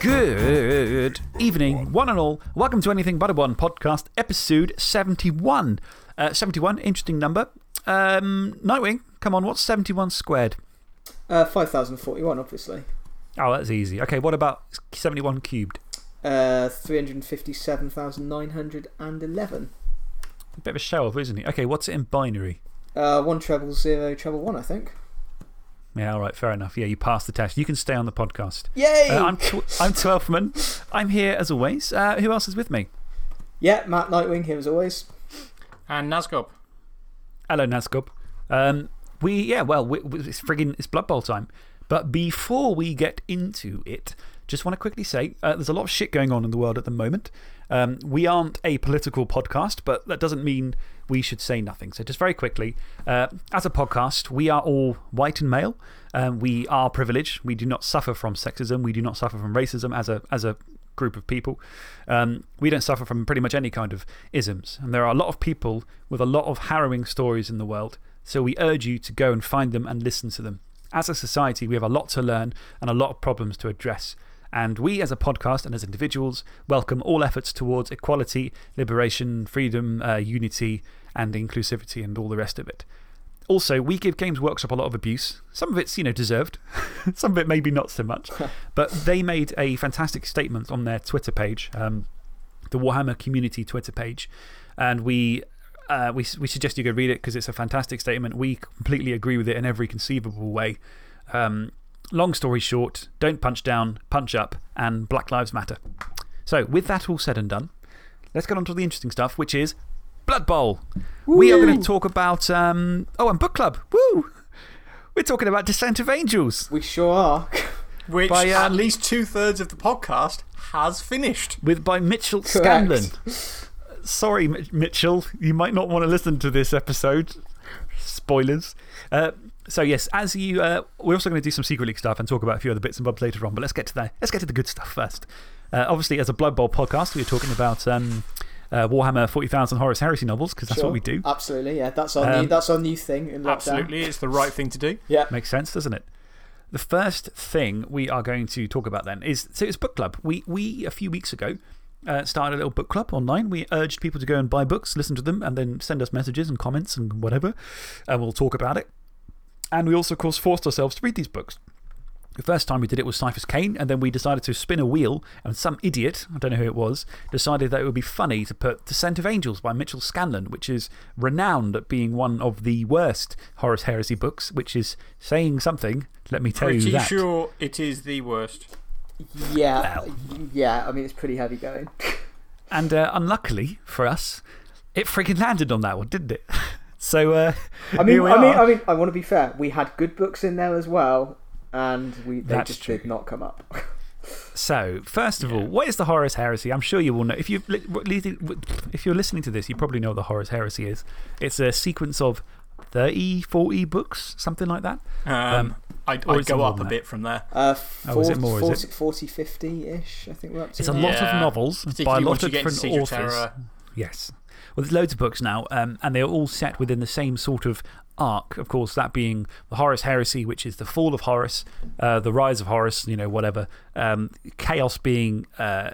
Good evening, one and all. Welcome to Anything But a One podcast, episode 71. Uh, 71, interesting number. Um, Nightwing, come on, what's 71 squared? Uh, 5041, obviously. Oh, that's easy. Okay, what about 71 cubed? Uh, 357,911. A bit of a show off, isn't it? Okay, what's it in binary? Uh, one treble zero treble one, I think. Yeah, all right, fair enough. Yeah, you passed the test. You can stay on the podcast. Yay! Uh, I'm, tw I'm Twelfman. I'm here as always. Uh, who else is with me? Yeah, Matt Nightwing here as always. And Nazgob. Hello, Nazgob. Um, we, yeah, well, we, we, it's frigging it's Blood Bowl time. But before we get into it, just want to quickly say uh, there's a lot of shit going on in the world at the moment. Um, we aren't a political podcast, but that doesn't mean we should say nothing. So, just very quickly, uh, as a podcast, we are all white and male. Um, we are privileged. We do not suffer from sexism. We do not suffer from racism as a, as a group of people. Um, we don't suffer from pretty much any kind of isms. And there are a lot of people with a lot of harrowing stories in the world. So, we urge you to go and find them and listen to them. As a society, we have a lot to learn and a lot of problems to address. And we, as a podcast and as individuals, welcome all efforts towards equality, liberation, freedom, uh, unity, and inclusivity, and all the rest of it. Also, we give Games Workshop a lot of abuse. Some of it's you know, deserved, some of it maybe not so much. but they made a fantastic statement on their Twitter page, um, the Warhammer community Twitter page. And we uh, we, we suggest you go read it because it's a fantastic statement. We completely agree with it in every conceivable way. Um, long story short, don't punch down, punch up, and Black Lives Matter. So, with that all said and done, let's get on to the interesting stuff, which is Blood Bowl. We are going to talk about. Um, oh, and Book Club. Woo! We're talking about Descent of Angels. We sure are. Which By, at um, least two thirds of the podcast has finished. With, by Mitchell Scanlon. Sorry, Mitchell. You might not want to listen to this episode. Spoilers. Uh, so, yes, as you. Uh, we're also going to do some Secret League stuff and talk about a few other bits and bobs later on, but let's get to, that. let's get to the good stuff first. Uh, obviously, as a Blood Bowl podcast, we're talking about um, uh, Warhammer 40,000 Horus Heresy novels because that's Sure. what we do. Absolutely, yeah. That's our, Um, new, that's our new thing in. Absolutely, it's the right thing to do. Yeah. Makes sense, doesn't it? The first thing we are going to talk about then is so it's book club. We, we a few weeks ago, uh, started a little book club online. We urged people to go and buy books, listen to them, and then send us messages and comments and whatever. And we'll talk about it. And we also, of course, forced ourselves to read these books. The first time we did it was Ciaphas Cain, and then we decided to spin a wheel, and some idiot, I don't know who it was, decided that it would be funny to put Descent of Angels by Mitchell Scanlon, which is renowned at being one of the worst Horus Heresy books, which is saying something, let me tell Pretty you that. sure it is the worst. Yeah. Yeah, I mean, it's pretty heavy going. And uh, unluckily for us, it freaking landed on that one, didn't it? so uh, I mean, here we I mean. I mean, I want to be fair. We had good books in there as well, and we, they That's just true. did not come up. So, first of all, what is the Horus Heresy? I'm sure you will know. If, you've li li- if you're listening to this, you probably know what the Horus Heresy is. It's a sequence of 30, 40 books, something like that. Um, Um, I'd, I'd go up a bit from there. Uh, Oh, is it more, is 40, it? 40, 50 ish, I think we're up to. It's a now. lot of novels by a lot of different authors. Terror. Yes. Well, there's loads of books now, um, and they're all set within the same sort of arc. Of course, that being the Horus Heresy, which is the fall of Horus, uh, the rise of Horus, you know, whatever. Um, chaos being uh,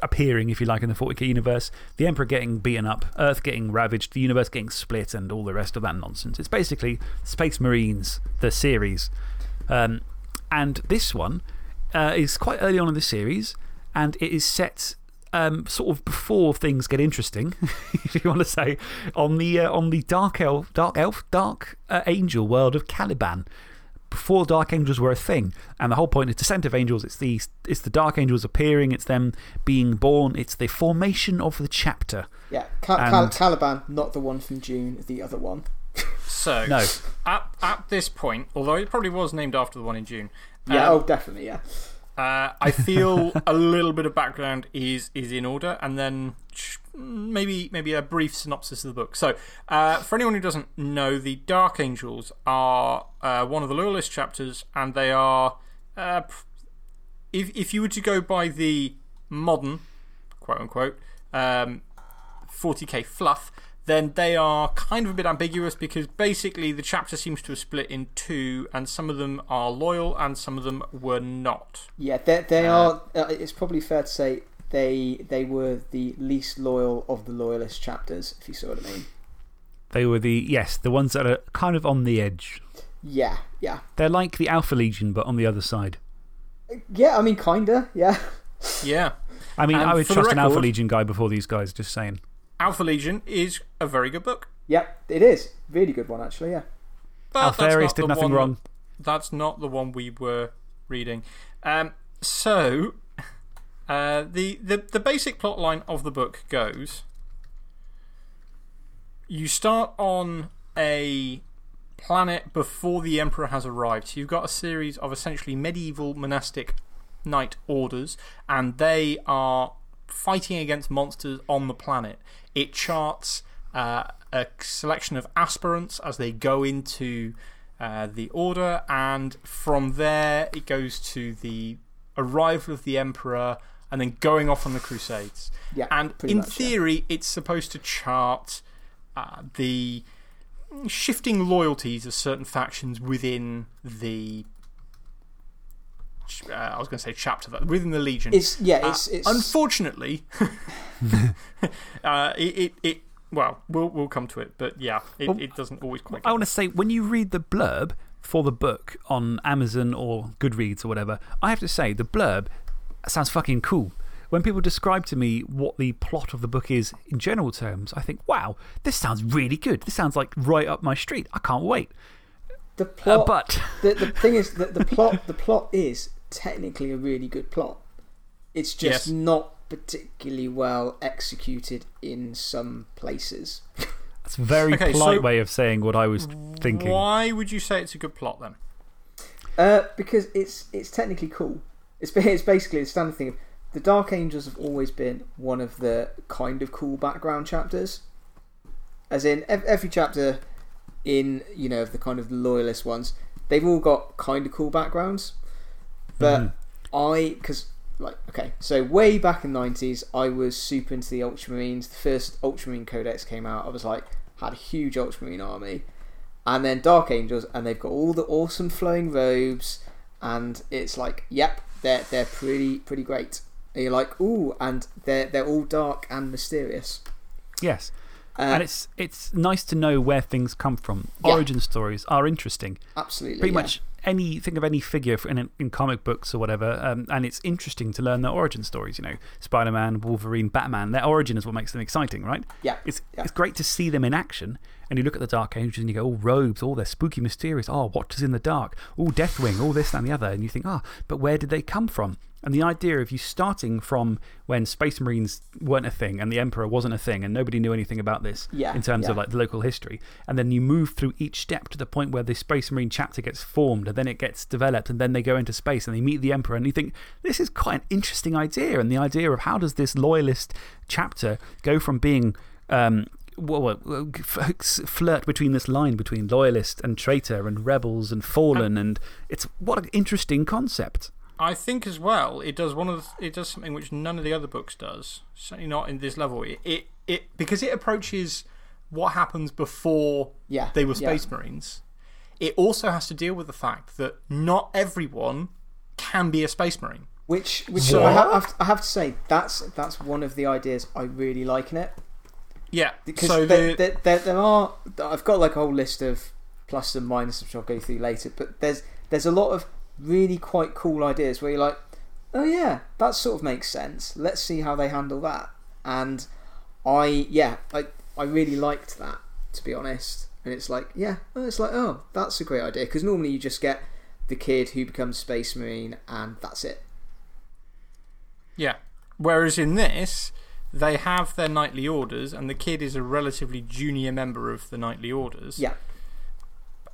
appearing, if you like, in the 40k universe. The Emperor getting beaten up, Earth getting ravaged, the universe getting split, and all the rest of that nonsense. It's basically Space Marines, the series. Um, and this one uh, is quite early on in the series, and it is set um, sort of before things get interesting, if you want to say, on the, uh, on the Dark Elf, Dark, Elf, Dark uh, Angel world of Caliban. Before Dark Angels were a thing. And the whole point is Descent of Angels. It's the, it's the Dark Angels appearing, it's them being born, it's the formation of the chapter. Yeah, Cal Cal Caliban, not the one from June, the other one. So, No. at, at this point, although it probably was named after the one in June, Yeah, um, oh, definitely, yeah. Uh, I feel a little bit of background is, is in order, and then maybe, maybe a brief synopsis of the book. So, uh, for anyone who doesn't know, the Dark Angels are uh, one of the loyalist chapters, and they are. Uh, if, if you were to go by the modern, quote unquote, um, 40k fluff, then they are kind of a bit ambiguous because basically the chapter seems to have split in two, and some of them are loyal and some of them were not. Yeah, they, they are. Uh, it's probably fair to say they, they were the least loyal of the loyalist chapters, if you see what I mean. They were the, yes, the ones that are kind of on the edge. Yeah, yeah. They're like the Alpha Legion, but on the other side. Yeah, I mean, kinda, yeah. Yeah. I mean, And I would for the trust an Alpha Legion guy before these guys, just saying. Alpha Legion is a very good book. Yep, it is. Really good one, actually, yeah. But that's Alpharius not did the nothing one wrong. That's not the one we were reading. Um, so, uh, the, the, the basic plot line of the book goes you start on a planet before the Emperor has arrived. So, you've got a series of essentially medieval monastic knight orders, and they are fighting against monsters on the planet. It charts uh, a selection of aspirants as they go into uh, the order, and from there it goes to the arrival of the Emperor and then going off on the Crusades. Yeah, and in much, yeah. theory, it's supposed to chart uh, the shifting loyalties of certain factions within the. Uh, I was going to say chapter, but within the Legion. It's, yeah, it's. it's Unfortunately, uh, it, it, it, well, we'll, we'll come to it, but yeah, it, Well, it doesn't always quite I want to say, when you read the blurb for the book on Amazon or Goodreads or whatever, I have to say, the blurb sounds fucking cool. When people describe to me what the plot of the book is in general terms, I think, wow, this sounds really good. This sounds like right up my street. I can't wait. the Uh, plot. but the, the thing is that the plot, the plot is technically a really good plot. It's just Yes. not particularly well executed in some places. that's a very Okay, polite so- way of saying what I was thinking. Why would you say it's a good plot then? Uh, because it's, it's technically cool. It's, it's basically the standard thing of the Dark Angels have always been one of the kind of cool background chapters. As in, every chapter in, you know, of the kind of loyalist ones, they've all got kind of cool backgrounds. But Mm-hmm. I, because, like, okay, so way back in the 90s, I was super into the Ultramarines. The first Ultramarine Codex came out, I was like, had a huge Ultramarine army. And then Dark Angels, and they've got all the awesome flowing robes, and it's like, yep, they're, they're pretty, pretty great. And you're like, ooh, and they're, they're all dark and mysterious. Yes. Uh, and it's, it's nice to know where things come from. Yeah. Origin stories are interesting. absolutely. Pretty yeah. much any, think of any figure in, in comic books or whatever, um, and it's interesting to learn their origin stories. You know, Spider Man, Wolverine, Batman, their origin is what makes them exciting, right? Yeah. It's, yeah. it's great to see them in action. And you look at the Dark Angels and you go, oh, robes, oh, they're spooky, mysterious. Oh, Watchers in the Dark. Oh, Deathwing, all this, that, and the other. And you think, ah, but where did they come from? And the idea of you starting from when Space Marines weren't a thing and the Emperor wasn't a thing and nobody knew anything about this Yeah, in terms of like the local history. And then you move through each step to the point where the Space Marine chapter gets formed and then it gets developed and then they go into space and they meet the Emperor. And you think, this is quite an interesting idea. And the idea of how does this loyalist chapter go from being. Um, well, flirt between this line between loyalist and traitor and rebels and fallen. And it's what an interesting concept. I think as well, it does, one of the, it does something which none of the other books does. Certainly not in this level. It, it, it, because it approaches what happens before Yeah, they were yeah. Space Marines, it also has to deal with the fact that not everyone can be a Space Marine. Which, which So- I, have, I have to say, that's, that's one of the ideas I really like in it. Yeah. Because so there, the, there, there, there are. I've got like a whole list of plus and minus, which I'll go through later. But there's there's a lot of really quite cool ideas where you're like, oh yeah, that sort of makes sense. Let's see how they handle that. And I yeah, I I really liked that to be honest. And it's like yeah, oh, it's like oh, that's a great idea because normally you just get the kid who becomes space marine and that's it. Yeah. Whereas in this, they have their nightly orders, and the kid is a relatively junior member of the nightly orders. Yeah,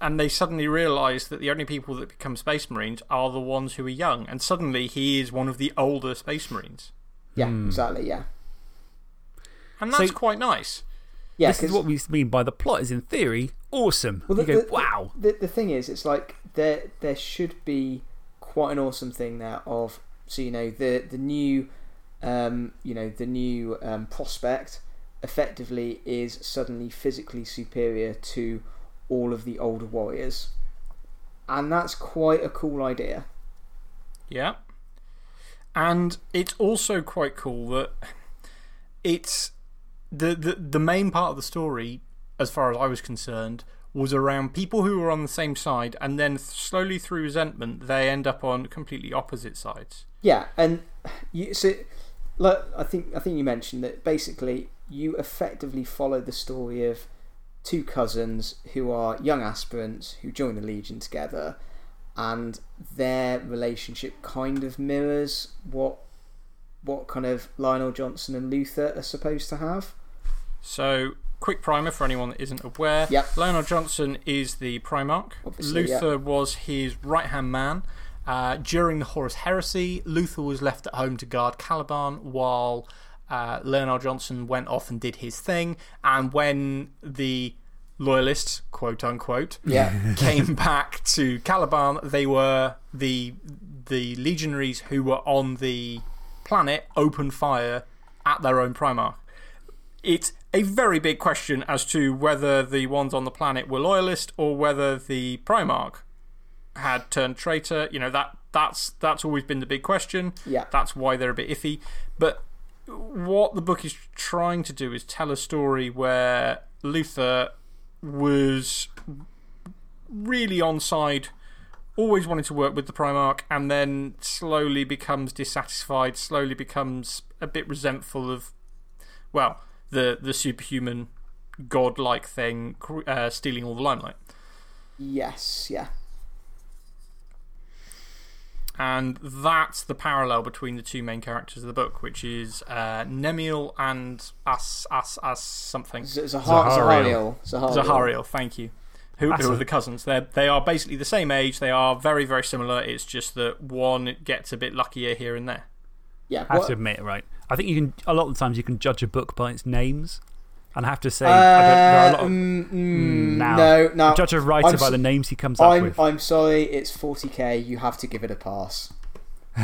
And they suddenly realise that the only people that become Space Marines are the ones who are young. And suddenly he is one of the older Space Marines. yeah, Hmm. exactly, yeah, And that's So- quite nice. yeah. this is 'cause- what we mean by the plot is, in theory, awesome. Well, you the- go, the- wow. The, the thing is, it's like there there should be quite an awesome thing there of so you know the the new um, you know the new um, prospect effectively is suddenly physically superior to all of the older warriors. And that's quite a cool idea. Yeah. And it's also quite cool that it's the, the, the main part of the story, as far as I was concerned, was around people who were on the same side, and then slowly through resentment, they end up on completely opposite sides. Yeah, and you, so look, I think, I think you mentioned that basically you effectively follow the story of two cousins who are young aspirants who join the Legion together, and their relationship kind of mirrors what what kind of Lionel Johnson and Luther are supposed to have. So, quick primer for anyone that isn't aware. Yep. Lionel Johnson is the Primarch. Obviously, Luther yeah. was his right hand man. Uh, during the Horus Heresy, Luther was left at home to guard Caliban while uh, Lionel Johnson went off and did his thing. And when the loyalists, quote unquote, Yeah. came back to Caliban, they were the, the legionaries who were on the planet opened fire at their own Primarch. It's a very big question as to whether the ones on the planet were loyalist or whether the Primarch had turned traitor. You know, that, that's, that's always been the big question. Yeah. That's why they're a bit iffy. But what the book is trying to do is tell a story where Luther was really on side, always wanted to work with the Primarch, and then slowly becomes dissatisfied, slowly becomes a bit resentful of, well, the, the superhuman godlike thing uh, stealing all the limelight. Yes, yeah. And that's the parallel between the two main characters of the book, which is uh, Nemiel and As, As, As something. Z- Zahar- Zahariel. Zahariel. Zahariel, thank you. Who, who are the cousins? They're, they are basically the same age. They are very, very similar. It's just that one gets a bit luckier here and there. Yeah. I have what- to admit, right? I think you can, a lot of the times, you can judge a book by its names. And I have to say, Uh, I don't, there are a lot of. mm, mm, now. No, no. judge a writer I'm by the names he comes up I'm, with. I'm sorry, it's 40k. You have to give it a pass.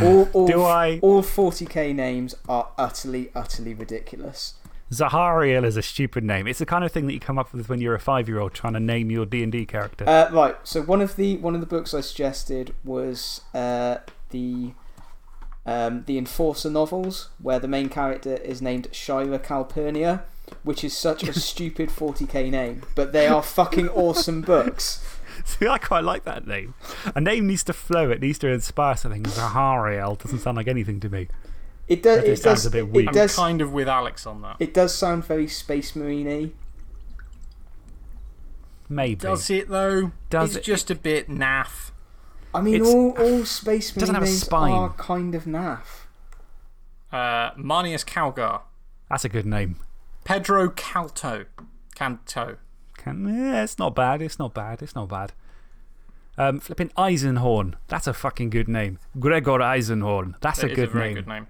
All, all, Do I? All 40k names are utterly, utterly ridiculous. Zahariel is a stupid name. It's the kind of thing that you come up with when you're a five year old trying to name your D&D character. Uh, right, so one of the one of the books I suggested was uh, the um, the Enforcer novels, where the main character is named Shira Calpurnia, which is such a stupid 40k name, but they are fucking awesome books. See, I quite like that name. A name needs to flow, it needs to inspire something. Zahariel doesn't sound like anything to me. It does. That It sounds does. a bit it weak. I'm kind of with Alex on that. It does sound very Space Marine Maybe. Does it, though? Does it's it? just a bit naff. I mean, It's- all, all Space doesn't Marine have a names are kind of naff. Uh, Marneus Calgar. That's a good name. Pedro Calto. Canto. Can, yeah, it's not bad. It's not bad. It's not bad. Um, flipping Eisenhorn. That's a fucking good name. Gregor Eisenhorn. That's That a is good a very name. good name.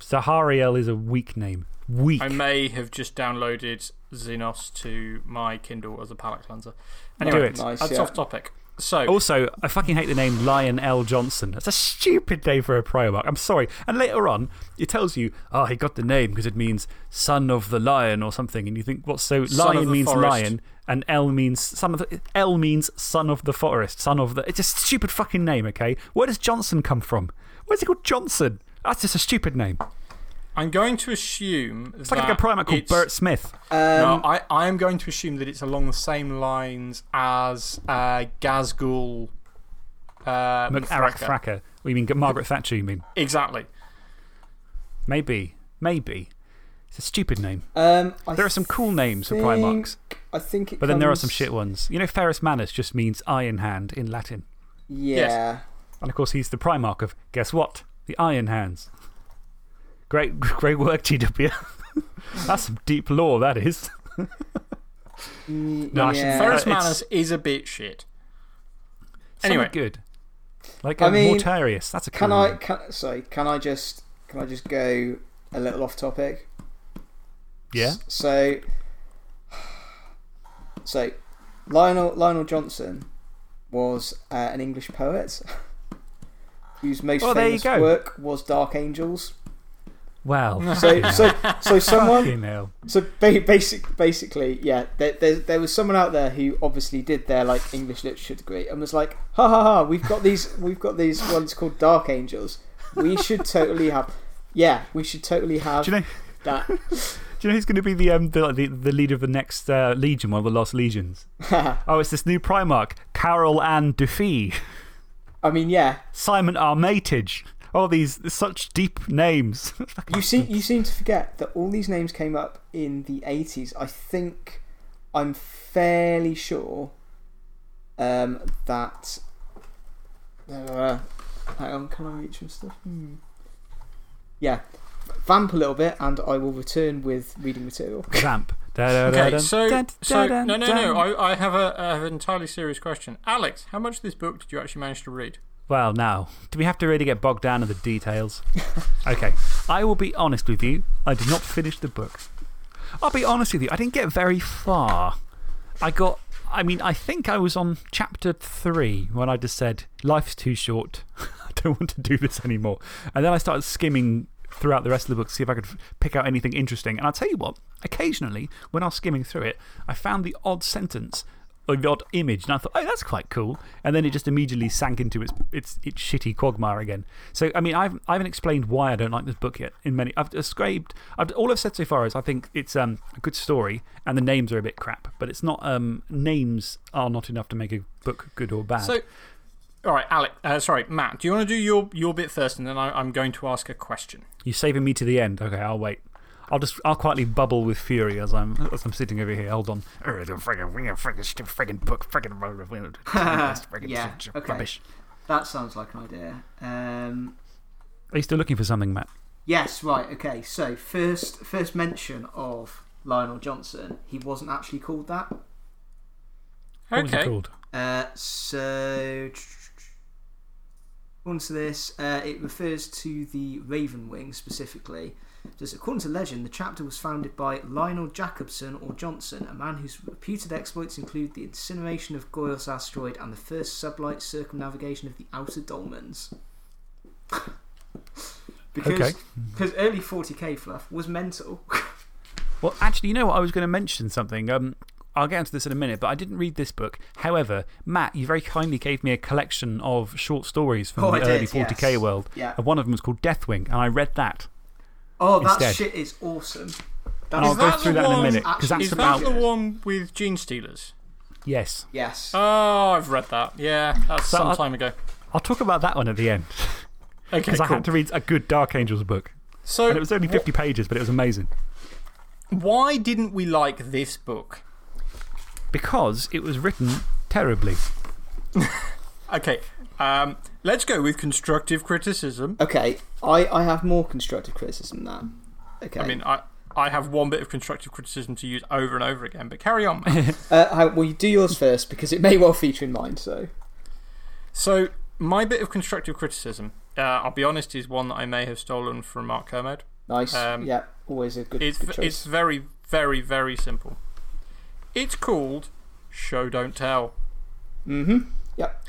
Zahariel is a weak name. Weak. I may have just downloaded Xenos to my Kindle as a palate cleanser. Do Anyway, it. Nice, that's yeah. off topic. So, Also, I fucking hate the name Lion L. Johnson. That's a stupid name for a Primarch. I'm sorry. And later on, it tells you, oh, he got the name because it means son of the lion or something. And you think, what? So Son lion means forest. lion, and L means son of the. L means son of the forest. Son of the. It's a stupid fucking name, okay? Where does Johnson come from? Where's he called Johnson? That's just a stupid name. I'm going to assume It's like, like a Primarch called Bert Smith. Um, No, I, I am going to assume that it's along the same lines as uh, Ghazghkull. Uh, Arak Mthraka. Thraka. What, you mean Margaret Thatcher, you mean? Exactly. Maybe. Maybe. It's a stupid name. um, There are some cool names for think- Primarchs. I think it But then there are some shit ones. You know, Ferrus Manus just means iron hand in Latin. Yeah. And of course, he's the Primarch of, guess what? The Iron Hands. Great, great work, GW. That's some deep lore, that is. Mm, No, I should- yeah. Ferrus Uh, Manus is a bit shit. Something Anyway. good. Like I a mean, Mortarius. That's a cool Can I? name. Can, sorry. Can I just? Can I just go a little off topic? Yeah? So. So, Lionel Lionel Johnson was uh, an English poet whose most there you famous work was Dark Angels. Well, So, so, so someone. So ba- basic, basically, yeah, there, there, there was someone out there who obviously did their like English literature degree and was like, ha ha ha, we've got these, we've got these ones called Dark Angels. We should totally have, yeah, we should totally have Do you know? that. Do you know who's going to be the, um, the, the, the leader of the next uh, Legion, one of the Lost Legions? oh, it's this new Primarch, Carol Ann Duffy, I mean, yeah, Simon Armitage. All these such deep names. you seem you seem to forget that all these names came up in the eighties. I think I'm fairly sure um, that. Uh, hang on, can I reach and stuff? Hmm. Yeah, vamp a little bit, and I will return with reading material. Vamp. Okay, so, so no, no, no. I, I, have a, I have an entirely serious question. Alex, how much of this book did you actually manage to read? Well, now, do we have to really get bogged down in the details? okay, I will be honest with you. I did not finish the book. I'll be honest with you, I didn't get very far. I got, I mean, I think I was on chapter three when I just said, life's too short. I don't want to do this anymore. And then I started skimming throughout the rest of the book to see if I could pick out anything interesting. And I'll tell you what, occasionally, when I was skimming through it, I found the odd sentence odd image, and I thought, oh, that's quite cool. And then it just immediately sank into its, its, its shitty quagmire again. So, I mean, I've, I haven't explained why I don't like this book yet. In many, I've described, I've, all I've said so far is I think it's um, a good story and the names are a bit crap, but it's not, um, names are not enough to make a book good or bad. So, all right, Alex, uh, sorry, Matt, do you want to do your, your bit first and then I, I'm going to ask a question? You're saving me to the end. Okay, I'll wait. I'll just, I'll quietly bubble with fury as I'm, as I'm sitting over here. Hold on. Oh, the friggin', friggin', friggin' book, friggin', friggin', Yeah, okay. rubbish. That sounds like an idea. Um, Are you still looking for something, Matt? yes, right, okay. So, first, first mention of Lionel Johnson, he wasn't actually called that. What was it Okay. called? Uh, so, according to this, uh, it refers to the Ravenwing specifically. Just according to legend, the chapter was founded by Lionel Jacobson or Johnson, a man whose reputed exploits include the incineration of Goyos asteroid and the first sublight circumnavigation of the outer dolmens. because Okay. because early 40k fluff was mental. Well, actually, you know what? I was going to mention something. Um, I'll get into this in a minute, but I didn't read this book. However, Matt, you very kindly gave me a collection of short stories from Oh, the I early did, 40k yes. world. Yeah. And one of them was called Deathwing, and I read that. Oh, that Instead. shit is awesome. And That's I'll go that through that in a one- minute, because that's Is about. that the one with Genestealers? Yes. yes. Oh, I've read that. Yeah, that's So some I- time ago. I'll talk about that one at the end, Okay, because I cool. had to read a good Dark Angels book. So, And it was only 50 pages, but it was amazing. why didn't we like this book? Because it was written terribly. Okay, um, let's go with constructive criticism. Okay, I, I have more constructive criticism than that. Okay. I mean, I, I have one bit of constructive criticism to use over and over again, but carry on, Matt. uh, well, you do yours first because it may well feature in mine. So, so, my bit of constructive criticism, uh, I'll be honest, is one that I may have stolen from Mark Kermode. nice. Um, yeah, always a good, It's, good choice. it's very, very, very simple. It's called Show Don't Tell. mm hmm. Yep.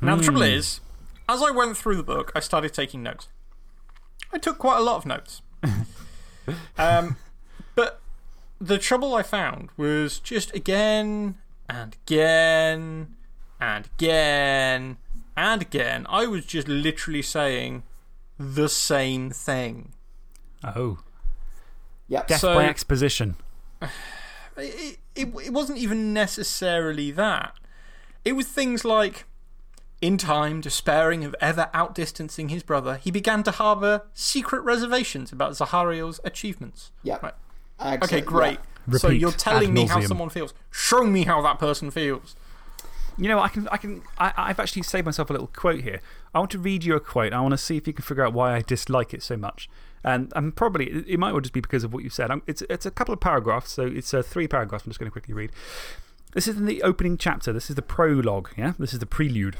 Now, the trouble Hmm. is, as I went through the book, I started taking notes. I took quite a lot of notes. um, but the trouble I found was just again and again and again and again, I was just literally saying the same thing. Oh. Yep. Death So- by exposition. It, it, it wasn't even necessarily that. It was things like, in time, despairing of ever outdistancing his brother, he began to harbour secret reservations about Zahariel's achievements. Yep. Right. Excellent, Okay, great. yeah. So you're telling me how someone feels. Show me how that person feels. You know, I can, I can, I, I've actually saved myself a little quote here. I want to read you a quote. I want to see if you can figure out why I dislike it so much. And, and probably, it it might well just be because of what you said. Um, It's, it's a couple of paragraphs, so it's uh, three paragraphs. I'm just going to quickly read. This is in the opening chapter. This is the prologue, yeah? This is the prelude.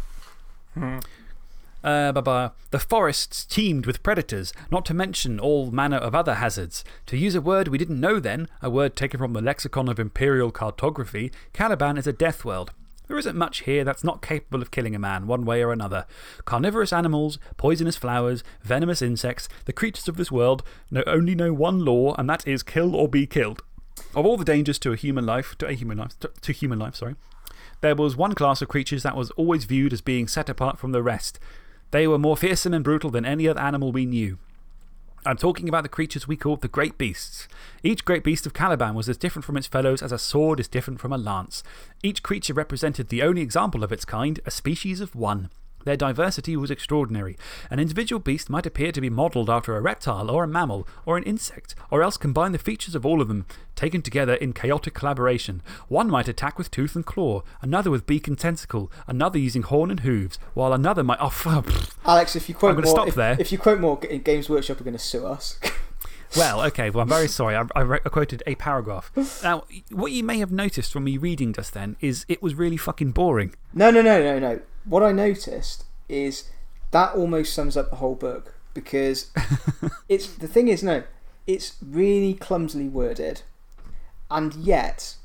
Uh, blah, blah. The forests teemed with predators, not to mention all manner of other hazards. To use a word we didn't know then, a word taken from the lexicon of imperial cartography, Caliban is a death world. There isn't much here that's not capable of killing a man, one way or another. Carnivorous animals, poisonous flowers, venomous insects, the creatures of this world know, only know one law, and that is kill or be killed. Of all the dangers to a human life, to a human life, to, to human life, sorry, there was one class of creatures that was always viewed as being set apart from the rest. They were more fearsome and brutal than any other animal we knew. I'm talking about the creatures we called the Great Beasts. Each Great Beast of Caliban was as different from its fellows as a sword is different from a lance. Each creature represented the only example of its kind, a species of one. Their diversity was extraordinary. An individual beast might appear to be modelled after a reptile or a mammal or an insect, or else combine the features of all of them, taken together in chaotic collaboration. One might attack with tooth and claw, another with beak and tentacle, another using horn and hooves, while another might. Oh, Alex, if you quote I'm more, stop if, there. if you quote more, Games Workshop are going to sue us. Well, okay, well, I'm very sorry. I, I, I quoted a paragraph. Now, what you may have noticed from me reading just then is it was really fucking boring. no, no, no, no, no. What I noticed is that almost sums up the whole book because it's the thing is, no, it's really clumsily worded, and yet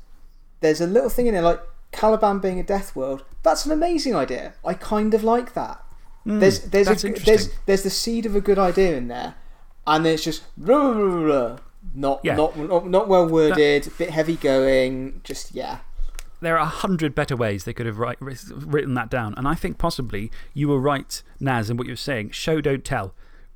there's a little thing in there like Caliban being a death world. That's an amazing idea. I kind of like that. there's there's Hmm, a, there's there's the seed of a good idea in there, and then it's just blah, blah, blah, not Yeah. not not not well worded, bit heavy going. Just yeah. There are a hundred better ways they could have write, written that down. And I think possibly you were right, Naz, in what you're saying. Show, don't tell.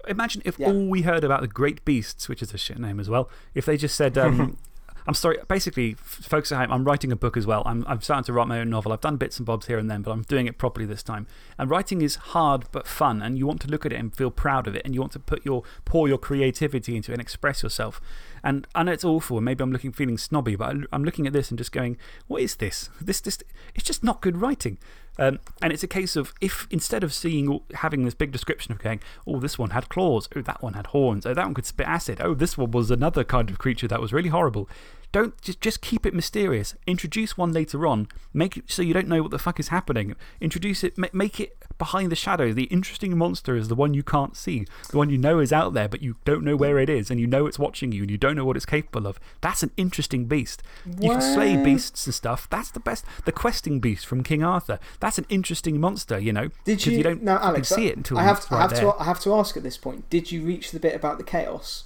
Imagine if Yeah. all we heard about the Great Beasts, which is a shit name as well, if they just said, um, I'm sorry, basically, folks at home, I'm writing a book as well. I'm, I'm starting to write my own novel. I've done bits and bobs here and then, but I'm doing it properly this time. And writing is hard but fun, and you want to look at it and feel proud of it, and you want to put your, pour your creativity into it and express yourself. And I know it's awful, and maybe I'm looking, feeling snobby, but I'm looking at this and just going, what is this? this, this it's just not good writing. Um, and it's a case of if instead of seeing, having this big description of going, oh, this one had claws, oh, that one had horns, oh, that one could spit acid, oh, this one was another kind of creature that was really horrible. Don't just, just keep it mysterious. Introduce one later on. Make it so you don't know what the fuck is happening. Introduce it, ma- make it behind the shadow. The interesting monster is the one you can't see, the one you know is out there, but you don't know where it is, and you know it's watching you, and you don't know what it's capable of. That's an interesting beast. You can slay beasts and stuff. That's the best. The questing beast from King Arthur. That's an interesting monster, you know. Did 'cause you, don't now, you Alex? see I- it until I have, to, I, have there. to, I have to ask at this point did you reach the bit about the chaos?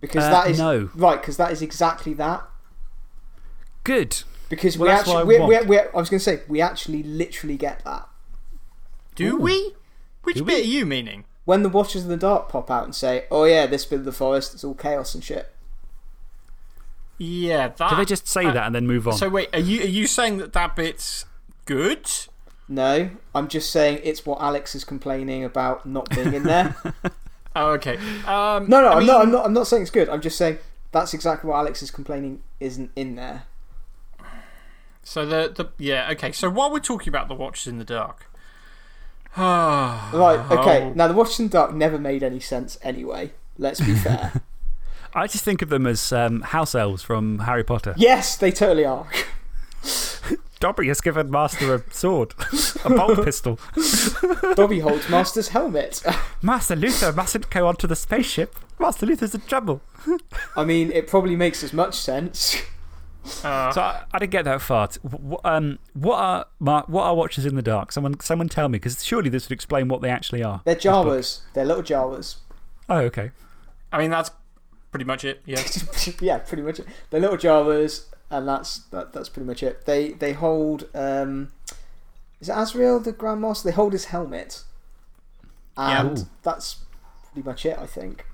Because Uh, that is. no. Right, because that is exactly that. Good. Because Well, we actually. I We, we, we, I was going to say, we actually literally get that. Do we? Which Do bit we? are you meaning? When the Watchers in the Dark pop out and say, oh yeah, this bit of the forest, it's all chaos and shit. Yeah, that. Do they just say uh, that and then move on? So, wait, are you, are you saying that that bit's good? No, I'm just saying it's what Alex is complaining about not being in there. Oh, okay. Um, no, no, I I'm, mean, not, I'm, not, I'm not saying it's good. I'm just saying that's exactly what Alex is complaining isn't in there. So, the, the. Yeah, okay. So, while we're talking about the Watchers in the Dark. right, okay. Oh. Now, the Watchers Duck never made any sense anyway. Let's be fair. I just think of them as um, house elves from Harry Potter. yes, they totally are. Dobby has given Master a sword, a bolt pistol. Dobby holds Master's helmet. Master Luther mustn't go onto the spaceship. Master Luther's in trouble. I mean, it probably makes as much sense. Uh, So I, I didn't get that far. T- wh- wh- um, what, are, Mar- what are Watchers in the Dark? Someone, someone tell me, because surely this would explain what they actually are. They're Jawas. They're little Jawas. Oh, okay. I mean, that's pretty much it. Yeah. yeah, pretty much. It. They're little Jawas, and that's that, that's pretty much it. They they hold. Um, is it Azrael the Grandmaster? They hold his helmet, Yeah. and Ooh. that's pretty much it. I think.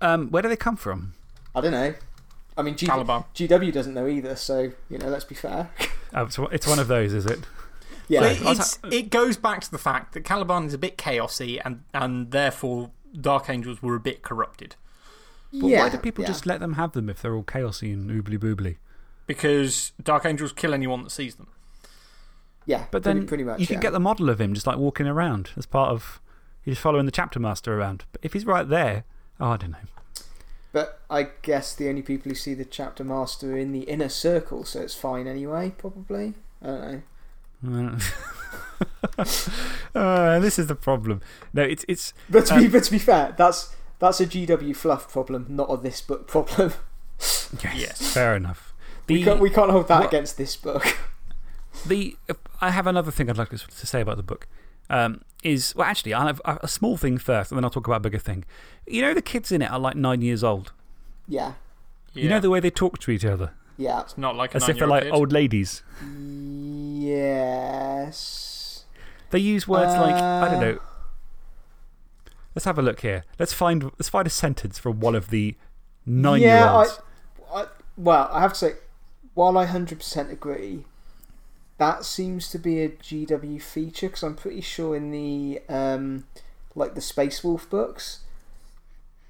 Um, where do they come from? I don't know. I mean, G- Caliban. GW doesn't know either, so you know. Let's be fair. Oh, it's, it's one of those, is it? Yeah. But it, it's, it goes back to the fact that Caliban is a bit chaosy and, and therefore Dark Angels were a bit corrupted. But yeah. why do people yeah. just let them have them if they're all chaosy and oobly boobly? Because Dark Angels kill anyone that sees them. Yeah, But pretty, then pretty much. you can get the model of him just like walking around as part of. He's just following the chapter master around. But if he's right there, oh, I don't know. But I guess the only people who see the chapter master are in the inner circle, so it's fine anyway. Probably. I don't know. uh, this is the problem. No, it's. it's But to, be, Um, but to be fair, that's, that's a GW fluff problem, not a this book problem. yes, Yes. fair enough. we, can't, we can't hold that what- against this book. the, I have another thing I'd like to say about the book. Um, is, well, actually, I have a small thing first, and then I'll talk about a bigger thing. You know, the kids in it are like nine years old. Yeah. You know the way they talk to each other? Yeah. It's not like a As if they're nine-year-old like kid. old ladies. Yes. They use words like, I don't Uh. know. Let's have a look here. Let's find, let's find a sentence from one of the nine year Yeah, olds. I, I, well, I have to say, while I 100% agree, that seems to be a GW feature because I'm pretty sure in the, um, like the Space Wolf books,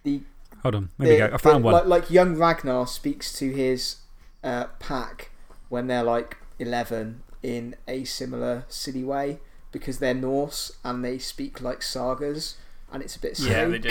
the Hold on. There we the- go. I found the- one. Like, like young Ragnar speaks to his uh, pack when they're like 11 in a similar silly way because they're Norse and they speak like sagas and it's a bit silly. Yeah, they do.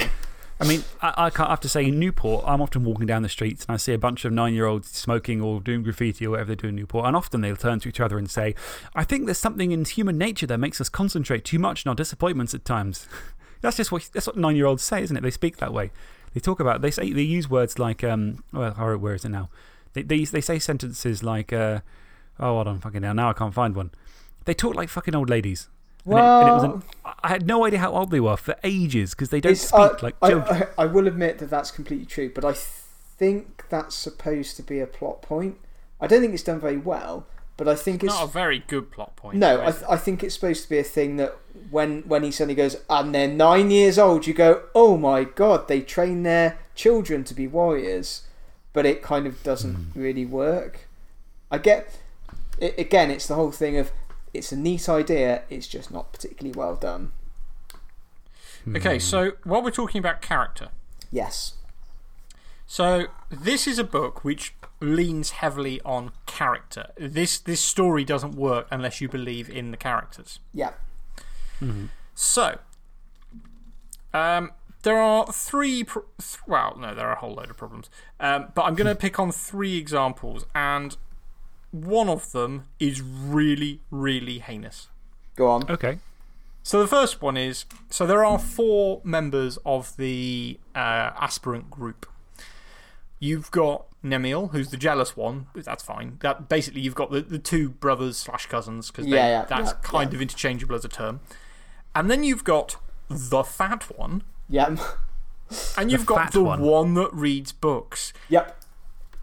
I mean, I, I have to say in Newport, I'm often walking down the streets and I see a bunch of nine year olds smoking or doing graffiti or whatever they do in Newport. And often they'll turn to each other and say, I think there's something in human nature that makes us concentrate too much on our disappointments at times. that's just what, that's what nine year olds say, isn't it? They speak that way. They talk about, they, say, they use words like, um, well, where is it now? They, they, they say sentences like, uh, oh, hold on, fucking hell, now I can't find one. They talk like fucking old ladies. And it- and it was an- Well- I had no idea how old they were for ages because they don't speak I- like I, children. I, I will admit that that's completely true, but I think that's supposed to be a plot point. I don't think it's done very well, but I think it's. Not a very good plot point. No, I, th- I think it's supposed to be a thing that when, when he suddenly goes, and they're nine years old, you go, oh my god, they train their children to be warriors. But it kind of doesn't hmm. really work. I get. It, again, it's the whole thing of it's a neat idea, it's just not particularly well done. Okay, so while we're talking about character, Yes. so this is a book which leans heavily on character. This, this story doesn't work unless you believe in the characters. Yeah. So, um, there are three. Pro th well, no, there are a whole load of problems. Um, but I'm going to pick on three examples, and one of them is really, really heinous. Go on. Okay. So the first one is so there are four members of the uh, aspirant group. You've got Nemiel, who's the jealous one. That's fine. That, basically, you've got the, the two brothers slash cousins, because Yeah, yeah, that's yeah, kind of interchangeable as a term. And then you've got the fat one, Yeah. and you've got the one. one that reads books. yep.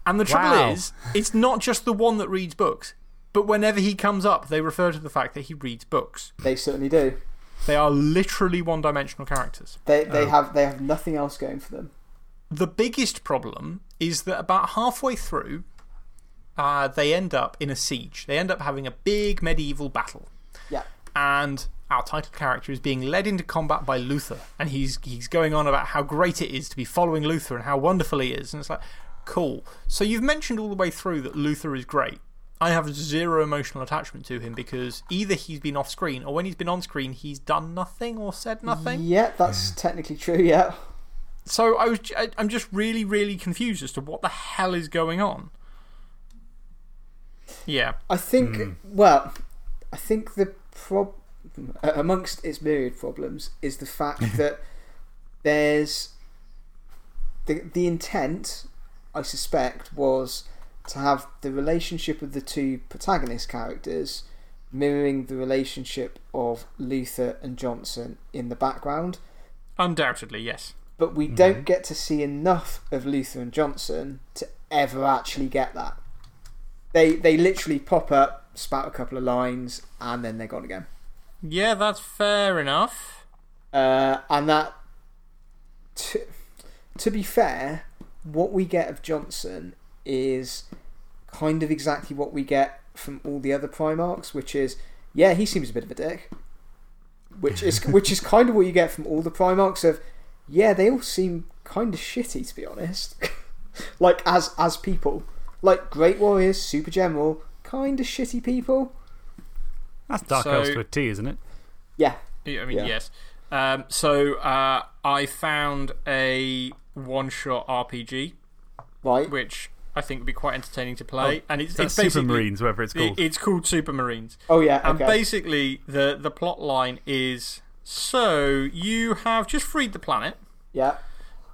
And the trouble Wow. is, it's not just the one that reads books, but whenever he comes up, they refer to the fact that he reads books. They certainly do. They are literally one dimensional characters. They, they, have, they have nothing else going for them. The biggest problem is that about halfway through, uh, they end up in a siege. They end up having a big medieval battle. Yeah. And our title character is being led into combat by Luther. And he's, he's going on about how great it is to be following Luther and how wonderful he is. And it's like, cool. So you've mentioned all the way through that Luther is great. I have zero emotional attachment to him because either he's been off screen or when he's been on screen, he's done nothing or said nothing. Yeah, that's hmm. technically true, yeah. So I was, I, I'm just really, really confused as to what the hell is going on. Yeah. I think, hmm. well, I think the problem, amongst its myriad problems is the fact that there's the, the intent, I suspect, was to have the relationship of the two protagonist characters mirroring the relationship of Luther and Johnson in the background. Undoubtedly, yes. But we don't get to see enough of Luther and Johnson to ever actually get that. They, they literally pop up, spout a couple of lines, and then they're gone again. Yeah, that's fair enough. Uh, and that, to, to be fair, what we get of Johnson is kind of exactly what we get from all the other Primarchs, which is, yeah, he seems a bit of a dick. Which is, which is kind of what you get from all the Primarchs of, yeah, they all seem kind of shitty, to be honest. like, as, as people. Like, great warriors, super general, kind of shitty people. That's Dark So- Elves to a T, isn't it? Yeah. Yeah, I mean, Yeah. yes. Um, so uh, I found a one shot RPG, Right. which I think would be quite entertaining to play. Oh, and it's, it's basically. Super Marines, whatever it's it- called. it's called Super Marines. Oh, yeah, And basically, the, the plot line is so you have just freed the planet, Yeah.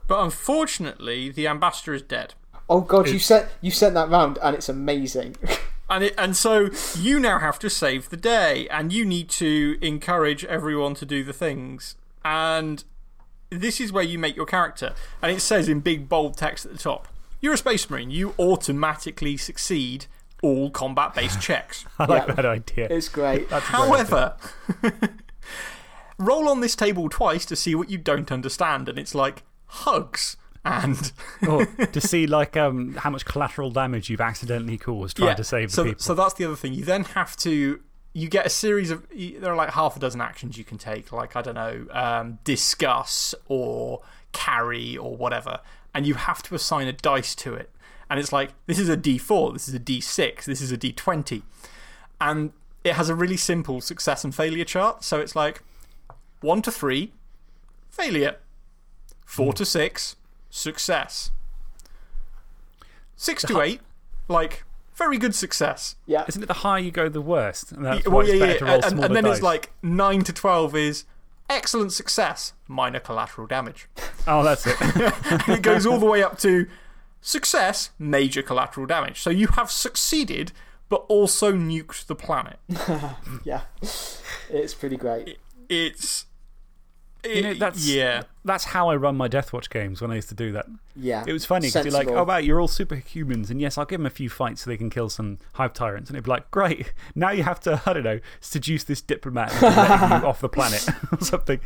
but unfortunately, the ambassador is dead. Oh god, you sent you sent that round and it's amazing. And, it, and so you now have to save the day, and you need to encourage everyone to do the things. And this is where you make your character. And it says in big bold text at the top You're a Space Marine. You automatically succeed all combat based checks. I like Yeah. that idea. It's great. That's great. However, roll on this table twice to see what you don't understand. And it's like hugs and. or to see like um, how much collateral damage you've accidentally caused trying to save the so, people. So that's the other thing. You then have to. You get a series of. There are like half a dozen actions you can take, like, I don't know, um, discuss or carry or whatever. And you have to assign a dice to it. And it's like, this is a d4, this is a d6, this is a d20. And it has a really simple success and failure chart. So it's like 1 to 3, failure. 4 to 6, success. 6 to 8, like, very good success. Yeah. Isn't it the higher you go, the worse? And that's Yeah, well, it's yeah, yeah. to And, and then dice. it's like 9 to 12 is excellent success, minor collateral damage. Oh, that's it. it goes all the way up to success, major collateral damage. So you have succeeded, but also nuked the planet. Yeah. It's pretty great. It's. You know, eh, that's, yeah. that's how I run my Deathwatch games when I used to do that. Yeah. It was funny because you're like, oh, wow, you're all superhumans. And yes, I'll give them a few fights so they can kill some hive tyrants. And it'd be like, great, now you have to, I don't know, seduce this diplomat you off the planet or something.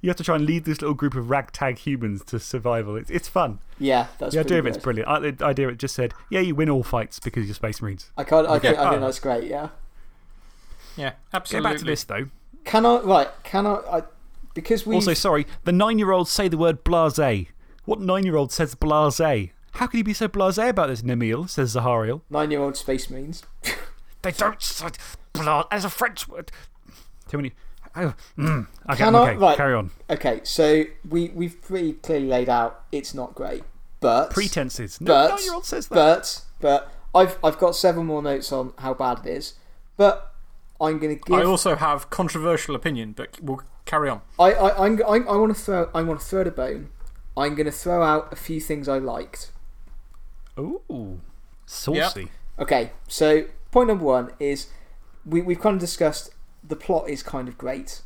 You have to try and lead this little group of ragtag humans to survival. It's, it's fun. Yeah, that's The idea pretty of it's brilliant. I, the idea of it just said, yeah, you win all fights because you're Space Marines. I, can't, I, think, I Oh. think that's great, yeah. Yeah, absolutely. Get absolutely. back to this, though. Can I, right, can I, I because we. Also, sorry, the nine year olds say the word blase. What nine year old says blase? How can you be so blase about this, Nemiel? says Zahariel. Nine year old Space means. They don't say blase as a French word. Too many. Oh, mm. Okay, Can I- okay right. carry on. Okay, so we, we've pretty clearly laid out it's not great. But. Pretenses. No but, nine year old says that. But, but, I've, I've got seven more notes on how bad it is. But I'm going to give. I also have controversial opinion, but we'll carry on. I, I, I'm, I, I want to throw, I want to throw the bone. I'm going to throw out a few things I liked. Ooh. Saucy. Okay, so point number one is we, we've kind of discussed the plot is kind of great.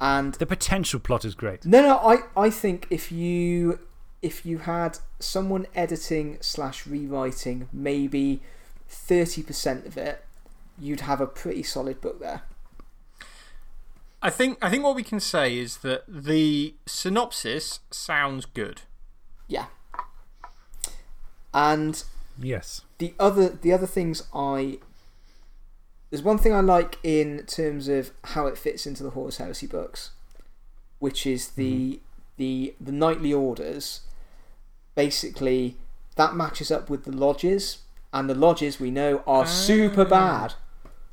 And The potential plot is great. no, no, I, I think if you if you had someone editing slash rewriting maybe 30% of it, you'd have a pretty solid book there. I think, I think what we can say is that the synopsis sounds good. Yeah. And Yes. the other the other things I there's one thing I like in terms of how it fits into the Horus Heresy books, which is the the the knightly orders. Basically, that matches up with the lodges, and the lodges we know are super Ah. bad.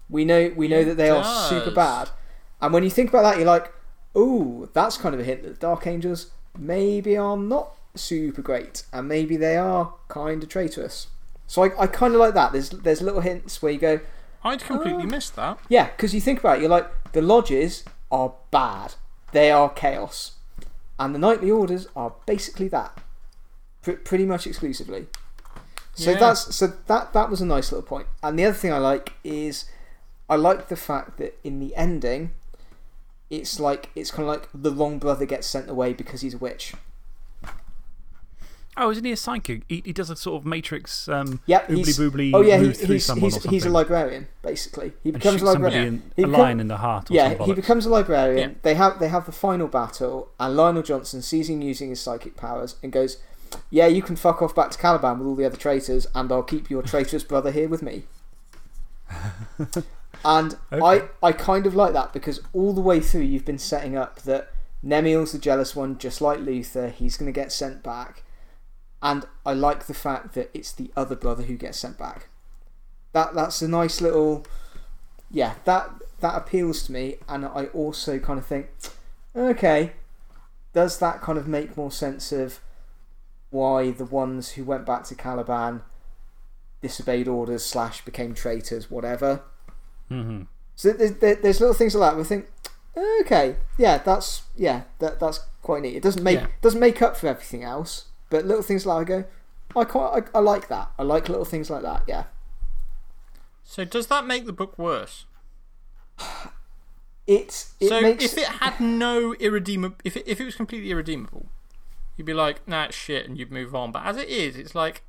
We know we know It that they are super bad, and when you think about that, you're like, "Ooh, that's kind of a hint that the Dark Angels maybe are not super great, and maybe they are kind of traitorous." So I, I kind of like that. There's there's little hints where you go, I'd completely Oh. missed that. yeah, because you think about it, you're like, the lodges are bad. They are chaos. And the knightly orders are basically that. Pr- pretty much exclusively. So, Yeah. that's, so that, that was a nice little point. And the other thing I like is I like the fact that in the ending, it's like it's kind of like the wrong brother gets sent away because he's a witch. Oh, isn't he a psychic? He, he does a sort of Matrix um, Yep, oobly boobly oh yeah, he, he's, he's, he's a librarian basically. He becomes a librarian. in, a lion in the heart Yeah, he becomes a librarian. Yeah. They have they have the final battle, and Lion El'Jonson sees him using his psychic powers and goes, "Yeah, you can fuck off back to Caliban with all the other traitors, and I'll keep your traitorous brother here with me." and Okay. I I kind of like that because all the way through you've been setting up that Nemiel's the jealous one, just like Luther. He's going to get sent back, and I like the fact that it's the other brother who gets sent back. That that's a nice little yeah, that that appeals to me, and I also kind of think, okay, does that kind of make more sense of why the ones who went back to Caliban disobeyed orders slash became traitors, whatever? Hmm So there's, there's little things like that. We think, okay, yeah, that's yeah, that that's quite neat. It doesn't make Yeah. doesn't make up for everything else, but little things like I go, I quite I, I like that. I like little things like that. Yeah. So, does that make the book worse? It, it so, makes. if it had no irredeemable. If it, if it was completely irredeemable, you'd be like, nah, it's shit, and you'd move on. But as it is, it's like.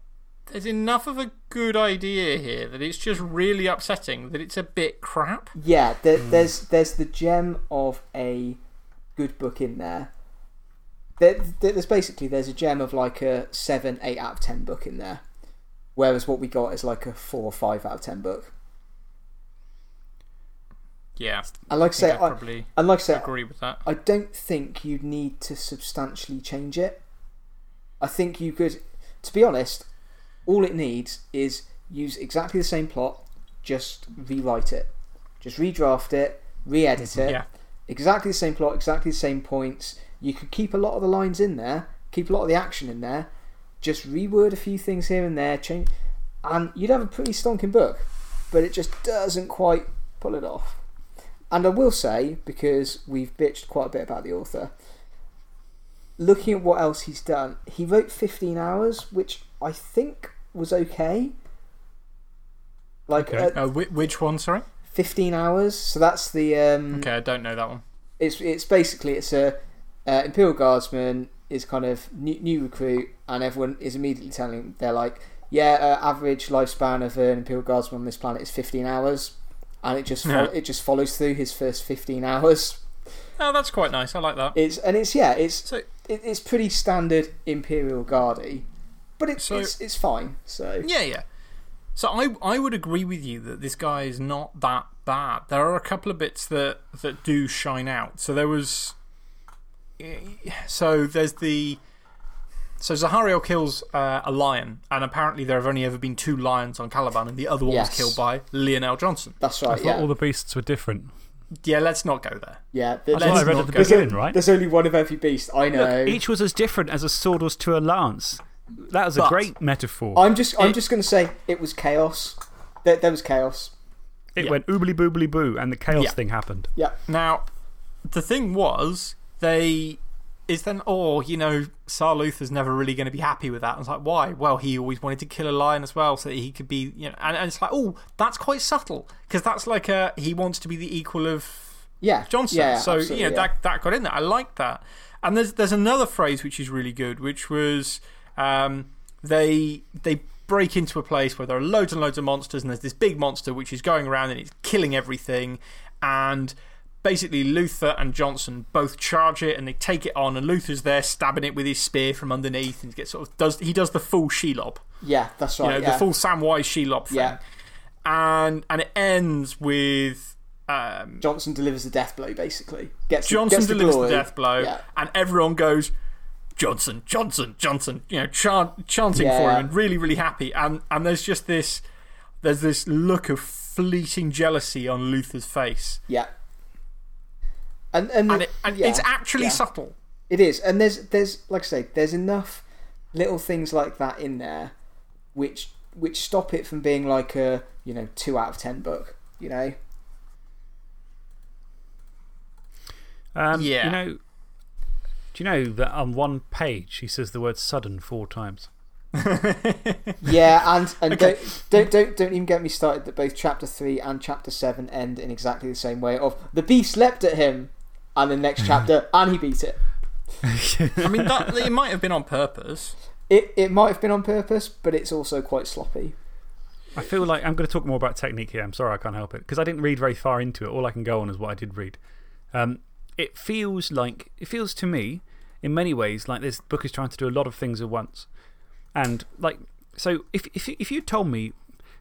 There's enough of a good idea here that it's just really upsetting that it's a bit crap. Yeah, there, Hmm. there's there's the gem of a good book in there. There, there's basically there's a gem of like a seven, eight out of ten book in there, whereas what we got is like a four or five out of ten book. Yeah. And like I say, I I, probably and like I say, agree with that. I don't think you'd need to substantially change it. I think you could, to be honest, all it needs is use exactly the same plot, just rewrite it. Just redraft it, re edit it. Yeah. Exactly the same plot, exactly the same points. You could keep a lot of the lines in there, keep a lot of the action in there, just reword a few things here and there, change, and you'd have a pretty stonking book. But it just doesn't quite pull it off. And I will say, because we've bitched quite a bit about the author, looking at what else he's done, he wrote 15 hours, which I think was okay. Like Okay. uh, which one, sorry? 15 hours, so that's the. Um, Okay, I don't know that one. it's it's basically it's a uh, imperial guardsman is kind of new, new recruit and everyone is immediately telling him they're like yeah uh, average lifespan of an imperial guardsman on this planet is 15 hours and it just Yeah. it just follows through his first 15 hours Oh, that's quite nice. I like that. it's and it's yeah it's So, it, it's pretty standard imperial guardy but it's So- it's, it's fine so yeah, yeah. So I, I would agree with you that this guy is not that bad. There are a couple of bits that, that do shine out. So there was. So there's the. So Zahariel kills uh, a lion, and apparently there have only ever been two lions on Caliban, and the other one Yes. was killed by Lion El'Jonson. that's right. I right thought yeah all the beasts were different. Yeah, let's not go there. yeah there- That's what I read not at the go- there's, beginning, right? there's only one of every beast I know Look, each was as different as a sword was to a lance. That was a great metaphor. I'm just I'm It- just going to say it was chaos there, there was chaos it Yeah. went oobly boobly boo, and the chaos Yeah. thing happened. yeah Now, the thing was, they. Is then, oh, you know, Sar Luther's never really going to be happy with that. And it's like, why? Well, he always wanted to kill a lion as well so that he could be, you know, and, and it's like, oh, that's quite subtle. Because that's like a, he wants to be the equal of Yeah. Johnson. Yeah, so, you know, yeah. that, that got in there. I like that. And there's, there's another phrase which is really good, which was um, they, they break into a place where there are loads and loads of monsters, and there's this big monster which is going around and it's killing everything. And basically, Luther and Johnson both charge it and they take it on, and Luther's there stabbing it with his spear from underneath, and he gets sort of does, he does the full Shelob. Yeah, that's right. You know, yeah. the full Samwise Shelob thing. Yeah. And, and it ends with. Um, Johnson delivers the death blow, basically. Gets the- Johnson gets delivers glory. the death blow, Yeah. and everyone goes, Johnson, Johnson, Johnson, you know, chant, chanting for him and really, really happy. And, and there's just this, there's this look of fleeting jealousy on Luther's face. Yeah. And, and, And, it, and yeah, it's actually yeah. subtle. It is. And there's, there's, like I say, there's enough little things like that in there which, which stop it from being like a, you know, two out of ten book, you know? Um, Yeah. You know, do you know that on one page he says the word sudden four times? Yeah, and, and Okay. don't, don't, don't, don't even get me started that both chapter 3 and chapter 7 end in exactly the same way of the beast leapt at him, and the next chapter, and he beat it. I mean, that, it might have been on purpose. It, it might have been on purpose, but it's also quite sloppy. I feel like I'm going to talk more about technique here. I'm sorry, I can't help it. Because I didn't read very far into it. All I can go on is what I did read. Um, it feels like, it feels to me, in many ways, like this book is trying to do a lot of things at once. And, like, so if, if, you- if you told me,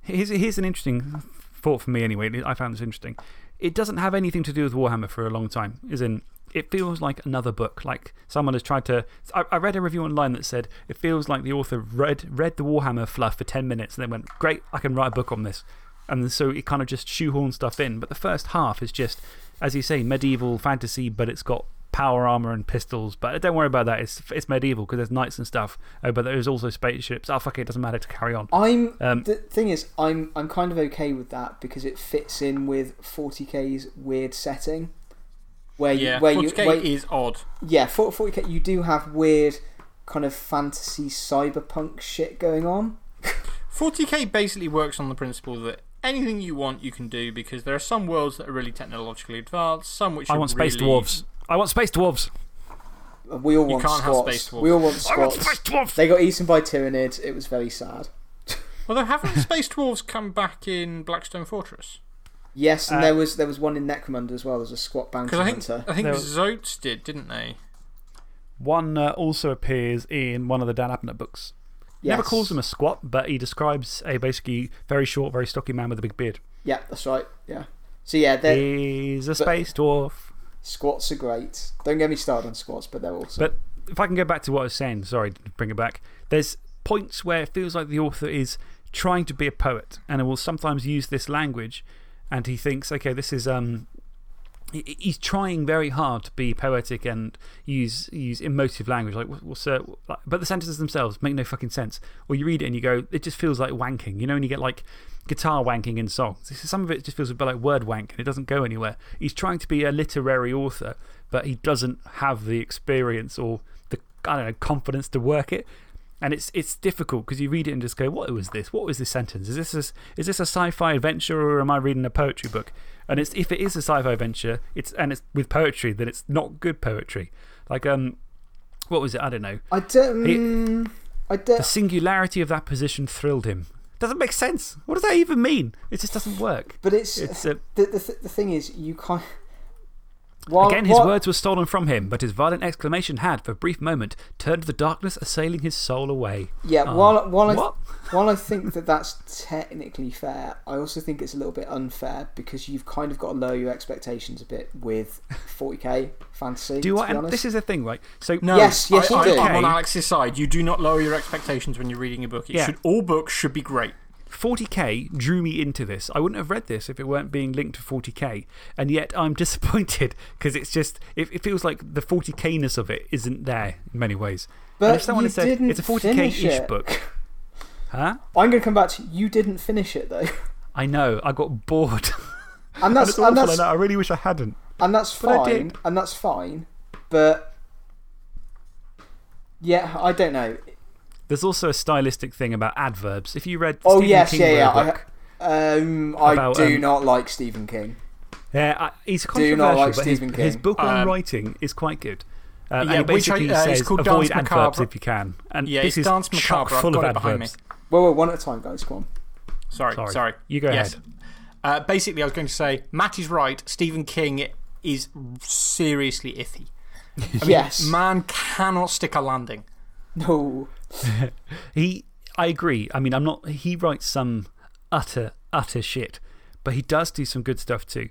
here's, here's an interesting thought for me anyway. I found this interesting. It doesn't have anything to do with Warhammer for a long time. As in, it feels like another book. Like someone has tried to. I, I read a review online that said it feels like the author read, read the Warhammer fluff for 10 minutes and then went, Great, I can write a book on this. And so it kind of just shoehorns stuff in. But the first half is just, as you say, medieval fantasy, but it's got power armor and pistols. But don't worry about that. It's, it's medieval because there's knights and stuff. Oh, but there's also spaceships. Oh, fuck it, it doesn't matter to carry on. I'm Um, the thing is, I'm I'm kind of okay with that because it fits in with 40k's weird setting, where you Yeah, where you 40k where, is odd. yeah 40k you do have weird kind of fantasy cyberpunk shit going on. 40k basically works on the principle that anything you want, you can do because there are some worlds that are really technologically advanced, some which I are want space really- dwarves. I want space dwarves. We all You want can't have squats. space dwarfs. We all want squats. I want space dwarves. They got eaten by Tyranids. It was very sad. Although, haven't space dwarves come back in Blackstone Fortress? Yes, and Uh, there was there was one in Necromunda as well. There's a squat bounty I think, hunter. I think There- Zotes did, didn't they? One uh, also appears in one of the Dan Abnett books. He Never calls him a squat, but he describes a basically very short, very stocky man with a big beard. Yeah, that's right. Yeah. So yeah, He's a space dwarf. squats are great. Don't get me started on squats, but they're awesome. But if I can go back to what I was saying, sorry to bring it back. There's points where it feels like the author is trying to be a poet and will sometimes use this language and he thinks, okay, this is. Um, He's trying very hard to be poetic and use, use emotive language. Like, uh, like- but the sentences themselves make no fucking sense. Or you read it and you go, it just feels like wanking. You know, when you get like guitar wanking in songs. Some of it just feels a bit like word wank and it doesn't go anywhere. He's trying to be a literary author, but he doesn't have the experience or the, I don't know, confidence to work it. And it's, it's difficult because you read it and just go, what was this? What was this sentence? Is this a, is this a sci fi adventure or am I reading a poetry book? And it's, if it is a sci fi adventure it's, and it's with poetry, then it's not good poetry. Like, um, what was it? I don't know. I don't. Mm, I don't. the singularity of that position thrilled him. Doesn't make sense. What does that even mean? It just doesn't work. But it's, It's the, the, th- the thing is, you can't. While, Again, his while- words were stolen from him, but his violent exclamation had, for a brief moment, turned the darkness assailing his soul away. Yeah, Oh, while, while, I, what? while I think that that's technically fair, I also think it's a little bit unfair because you've kind of got to lower your expectations a bit with 40k fantasy. Do to I? be honest. this is the thing, right? So, No. Yes, yes, I, you I, do. I'm on Alex's side. You do not lower your expectations when you're reading a book. It Yeah. should, all books should be great. 40k drew me into this. I wouldn't have read this if it weren't being linked to 40k. And yet I'm disappointed because it's just, it, it feels like the 40k ness of it isn't there in many ways. and But if someone you had said it's a 40k ish book, huh? I'm going to come back to you didn't finish it though. I know, I got bored. And and that's, and awful, that's, I I really wish I hadn't. and that's fine. And that's fine. But. Yeah, I don't know. There's also a stylistic thing about adverbs. If you read Oh, Stephen yes, King yeah, wrote a yeah. I, book, um, I About, do um, not like Stephen King. Yeah, I, he's Do controversial, not like but his, Stephen his book on Um, writing is quite good. Um, yeah, and he which I- basically uh, it's says called avoid Dance adverbs Macabre. if you can. And Yeah, this it's is Dance chock Macabre. I've full got of it behind me. adverbs. Whoa, whoa, one at a time, guys. Come on. Sorry, Sorry. sorry. You go Yes. ahead. Uh, basically, I was going to say Matt is right. Stephen King is seriously iffy. I mean, Yes. Man cannot stick a landing. No. He, I agree. I mean, I'm not, he writes some utter, utter shit, but he does do some good stuff too.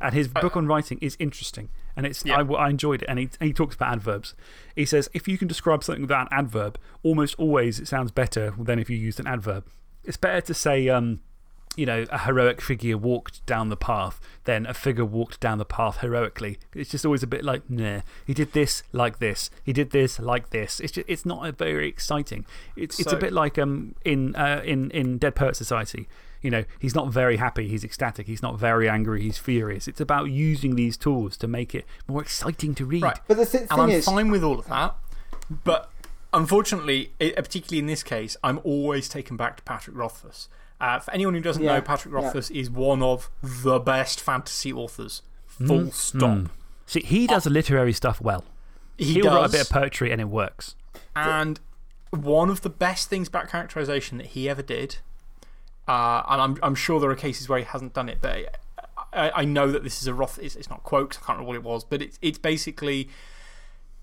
And his book on writing is interesting. And it's, Yeah. I, I enjoyed it. And he, he talks about adverbs. He says, if you can describe something without an adverb, almost always it sounds better than if you used an adverb. It's better to say, um, you know, a heroic figure walked down the path then a figure walked down the path heroically. It's just always a bit like, nah, he did this like this, he did this like this. It's, just, it's not a very exciting. It's, it's a bit like um, in, uh, in, in Dead Poet Society. You know, he's not very happy, he's ecstatic, he's not very angry, he's furious. It's about using these tools to make it more exciting to read. Right. But the th And thing I'm is, fine with all of that. But unfortunately, i- particularly in this case, I'm always taken back to Patrick Rothfuss. Uh, for anyone who doesn't Yeah, know, Patrick yeah. Rothfuss is one of the best fantasy authors. Full stop. Mm. See, he does the literary stuff well. He He'll does. write a bit of poetry and it works. And one of the best things about characterization that he ever did, uh, and I'm, I'm sure there are cases where he hasn't done it, but I, I know that this is a Roth, it's, it's not quotes, I can't remember what it was, but it's, it's basically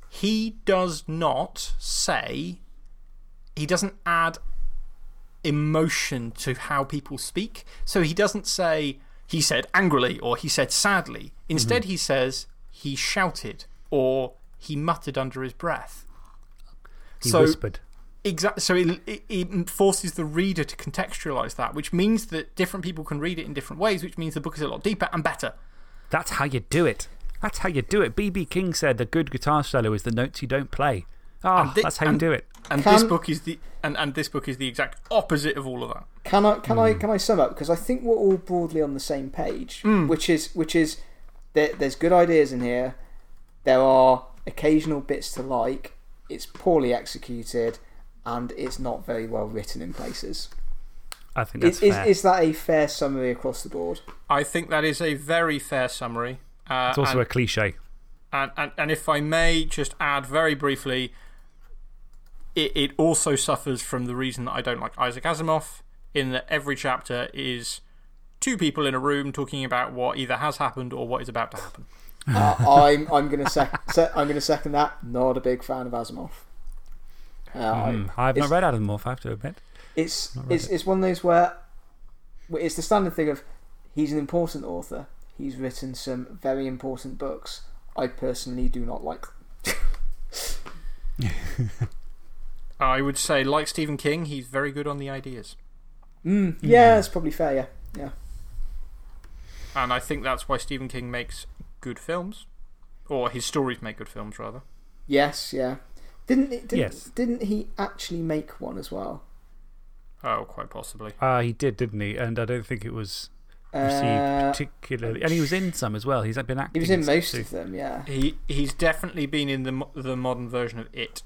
he does not say, he doesn't add emotion to how people speak. So he doesn't say, he said angrily or he said sadly. Instead, Mm-hmm. he says, he shouted or he muttered under his breath. He so, whispered. Exactly. So it, it, it forces the reader to contextualize that, which means that different people can read it in different ways, which means the book is a lot deeper and better. That's how you do it. That's how you do it. B.B. King said the good guitar solo is the notes you don't play. Ah, And that's how you do it. And Can- this book is the and, and this book is the exact opposite of all of that. Can I can Hmm. I can I sum up because I think we're all broadly on the same page, Hmm. which is which is there, there's good ideas in here. There are occasional bits to like. It's poorly executed, and it's not very well written in places. I think that's Is, is, fair. is that a fair summary across the board? I think that is a very fair summary. Uh, it's also and, a cliche. and, and, and if I may just add very briefly, it, it also suffers from the reason that I don't like Isaac Asimov, in that every chapter is two people in a room talking about what either has happened or what is about to happen. uh, I'm, I'm going to sec- se- I'm gonna second that. Not a big fan of Asimov. Uh, I- Mm, I've not it's- read Adam Morph, I have to admit. It's, Not read it's, it's one of those where where it's the standard thing of he's an important author. He's written some very important books. I personally do not like. I would say, like Stephen King, he's very good on the ideas. Mm, yeah, that's probably fair. Yeah, yeah. And I think that's why Stephen King makes good films. Or his stories make good films, rather. Yes, yeah. Didn't it, didn't, Yes. didn't he actually make one as well? Oh, quite possibly. Uh, he did, didn't he? And I don't think it was received Uh, particularly. And he was in some as well. He's been acting. he was in some most too. of them. Yeah. He, he's definitely been in the, the modern version of It.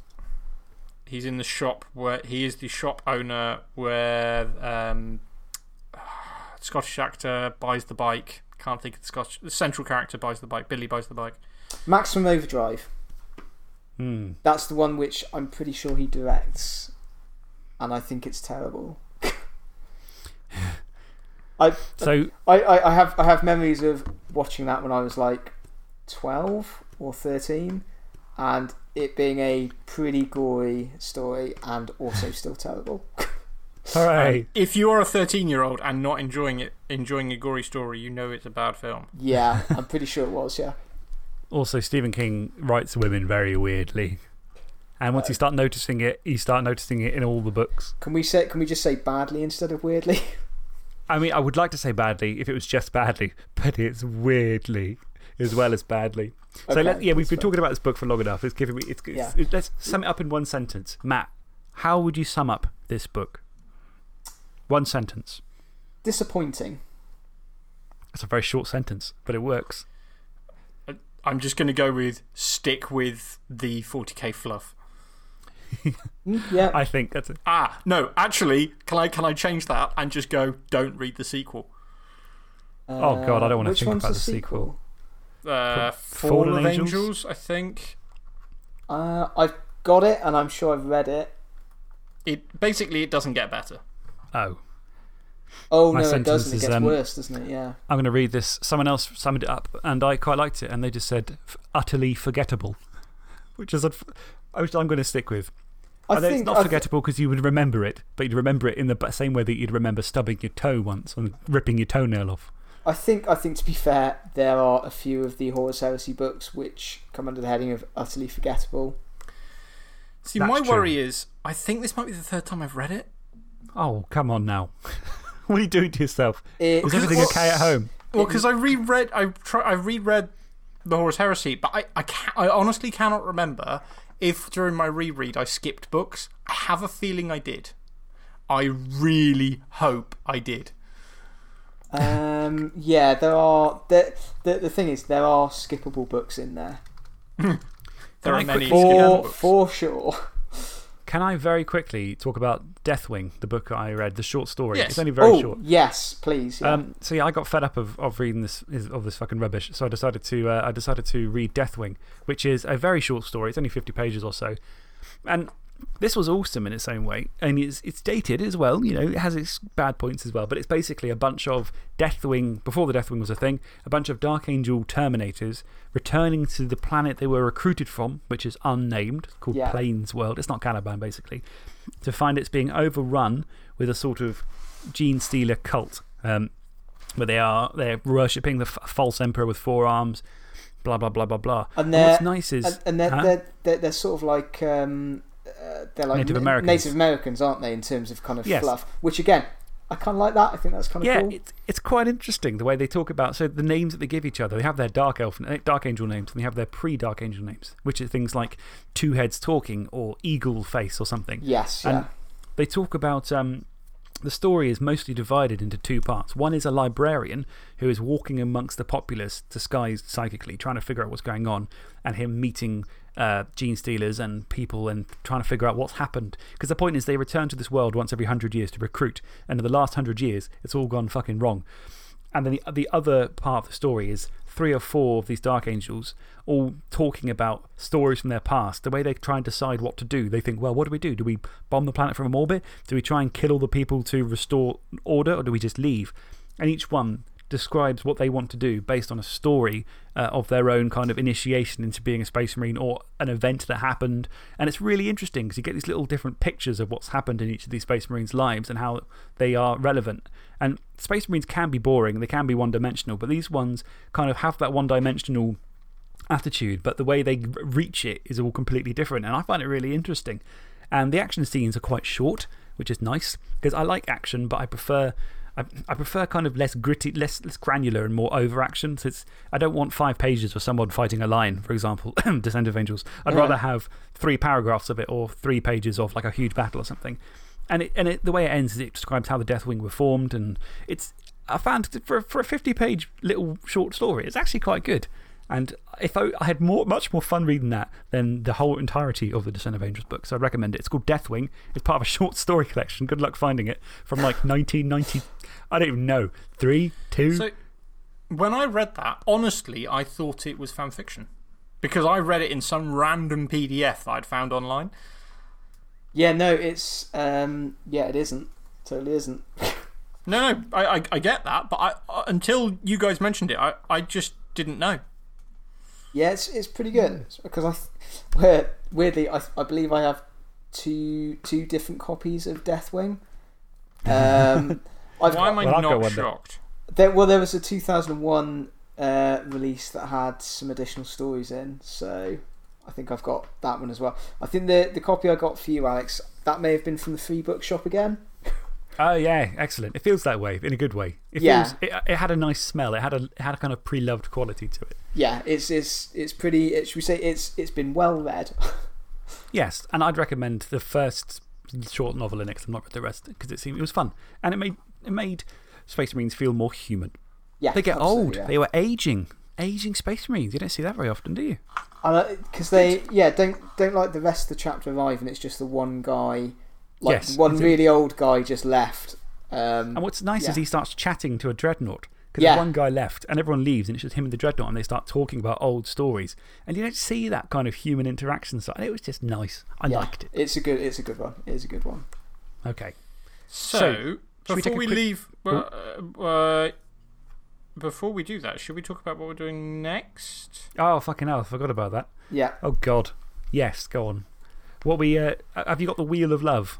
He's in the shop where he is the shop owner where um, Scottish actor buys the bike. Can't think of the Scottish. The central character buys the bike. Billy buys the bike. Maximum Overdrive. Hmm. That's the one which I'm pretty sure he directs, and I think it's terrible. I, So, I, I, I have I have memories of watching that when I was like twelve or thirteen, and it being a pretty gory story and also still terrible. hooray. Um, if you are a 13 year old and not enjoying it, enjoying a gory story, you know it's a bad film. Yeah, I'm pretty sure it was. Yeah. Also, Stephen King writes women very weirdly. And once you uh, start noticing it, you start noticing it in all the books. Can we say? Can we just say badly instead of weirdly? I mean, I would like to say badly if it was just badly, but it's weirdly as well as badly. So, Okay, let, yeah, we've that's been fair. talking about this book for long enough. It's giving me. It's, it's, Yeah. it- let's sum it up in one sentence. Matt, how would you sum up this book? One sentence. Disappointing. That's a very short sentence, but it works. I'm just going to go with stick with the 40k fluff. Mm, yeah. I think that's it. Ah, no, actually, can I, can I change that and just go, don't read the sequel? Oh, God, I don't wanna Uh, think about the the sequel. Uh, Fallen Fall of Angels? Angels? I think. Uh, I've got it, and I'm sure I've read it. It Basically, it doesn't get better. Oh. Oh My no, it doesn't. It is, gets um, worse, doesn't it? Yeah. I'm going to read this. Someone else summed it up, and I quite liked it. And they just said, utterly forgettable, which is, which I'm going to stick with. I And think it's not I forgettable because you would remember it, but you'd remember it in the same way that you'd remember stubbing your toe once and ripping your toenail off. I think, I think to be fair, there are a few of the Horus Heresy books which come under the heading of utterly forgettable. See, That's my true. worry is, I think this might be the third time I've read it. Oh, come on now. what are you doing to yourself? It, Is everything okay at home? Well, because I reread, I try, I reread the Horus Heresy, but I, I, can, I honestly cannot remember if during my reread I skipped books. I have a feeling I did. I really hope I did. Um, yeah, there are. The, the, the thing is, there are skippable books in there. There Can are I many quickly- skippable For, books. for sure. Can I very quickly talk about Deathwing, the book I read, the short story? Yes. It's only very oh, short. yes, please. Yeah. Um, so yeah, I got fed up of, of reading this of this fucking rubbish. So I decided to uh, I decided to read Deathwing, which is a very short story. It's only fifty pages or so, and this was awesome in its own way. And it's it's dated as well. You know, it has its bad points as well. But it's basically a bunch of Deathwing before the Deathwing was a thing. A bunch of Dark Angel Terminators returning to the planet they were recruited from, which is unnamed, called Yeah. Plains World. It's not Caliban, basically, to find it's being overrun with a sort of Genestealer cult. Um, where they are they're worshipping the false emperor with four arms, blah, blah, blah, blah, blah. and what's they're, nice is. and, and they're, Huh? they're, they're, they're sort of like. Um, uh, they're like Native Americans. Native Americans, aren't they, in terms of kind of Yes. fluff? Which, again, I kind of like that. I think that's kind of yeah, cool. it's, it's quite interesting the way they talk about. So, the names that they give each other, they have their dark, elf, eh, dark angel names and they have their pre dark angel names, which are things like Two Heads Talking or Eagle Face or something. yes, yeah. And they talk about um, the story is mostly divided into two parts. One is a librarian who is walking amongst the populace, disguised psychically, trying to figure out what's going on, and him meeting uh, Genestealers and people and trying to figure out what's happened. Because the point is, they return to this world once every hundred years to recruit. And in the last hundred years, it's all gone fucking wrong. And then the, the other part of the story is three or four of these Dark Angels all talking about stories from their past. The way they try and decide what to do. They think, well, what do we do? Do we bomb the planet from orbit? Do we try and kill all the people to restore order? Or do we just leave? And each one describes what they want to do based on a story uh, of their own kind of initiation into being a Space Marine or an event that happened. And it's really interesting because you get these little different pictures of what's happened in each of these Space Marines' lives and how they are relevant. And Space Marines can be boring, they can be one dimensional, but these ones kind of have that one dimensional attitude, but the way they reach it is all completely different. And I find it really interesting. And the action scenes are quite short, which is nice because I like action, but I prefer I, I prefer kind of less gritty, less, less granular and more over action. So it's, I don't want five pages of someone fighting a lion, for example, Descent of Angels. I'd rather have three paragraphs of it or three pages of like a huge battle or something. And, it, and it, the way it ends is it describes how the Deathwing were formed. And it's, I found for, for a 50 page little short story, it's actually quite good. And if I, I, had more, much more fun reading that than the whole entirety of the Descent of Angels book. So I recommend it. It's called Deathwing. It's part of a short story collection. Good luck finding it from like 1990. I don't even know. Three, two. So when I read that, honestly, I thought it was fan fiction because I read it in some random PDF I'd found online. Yeah, no, it's um, yeah, it isn't. Totally isn't. no, no, I, I, I, get that, but I, uh, until you guys mentioned it, I, I just didn't know. Yeah, it's, it's pretty good because I, weirdly, I, I believe I have two, two different copies of Deathwing. Um, Why got, am I well, not shocked? There, well, there was a 2001 uh, release that had some additional stories in, so I think I've got that one as well. I think the, the copy I got for you, Alex, that may have been from the free bookshop again. Oh, yeah, excellent. It feels that way, in a good way. It, yeah. Feels, it, it, had a nice smell, it had a, it had a kind of pre loved quality to it. Yeah, it's, it's, it's pretty, it, should we say, it's, it's been well read. yes, and I'd recommend the first short novel in it, because I've not read the rest, because it, seemed, it was fun. And it made, it made Space Marines feel more human. Yeah. They get old, they were aging. Aging Space Marines. You don't see that very often, do you? Because they, yeah, don't, don't like the rest of the chapter arrive and it's just the one guy, like yes, one really old guy just left. Um, and what's nice is he starts chatting to a dreadnought. Because yeah. one guy left and everyone leaves and it's just him and the dreadnought and they start talking about old stories. And you don't see that kind of human interaction side. It was just nice. I liked it. It's a, good, it's a good one. It is a good one. Okay. So, so before we, we leave. Uh, uh, before we do that, should we talk about what we're doing next? Oh, fucking hell. I forgot about that. Yeah. Oh, God. Yes, go on. What we uh, have you got the Wheel of Love?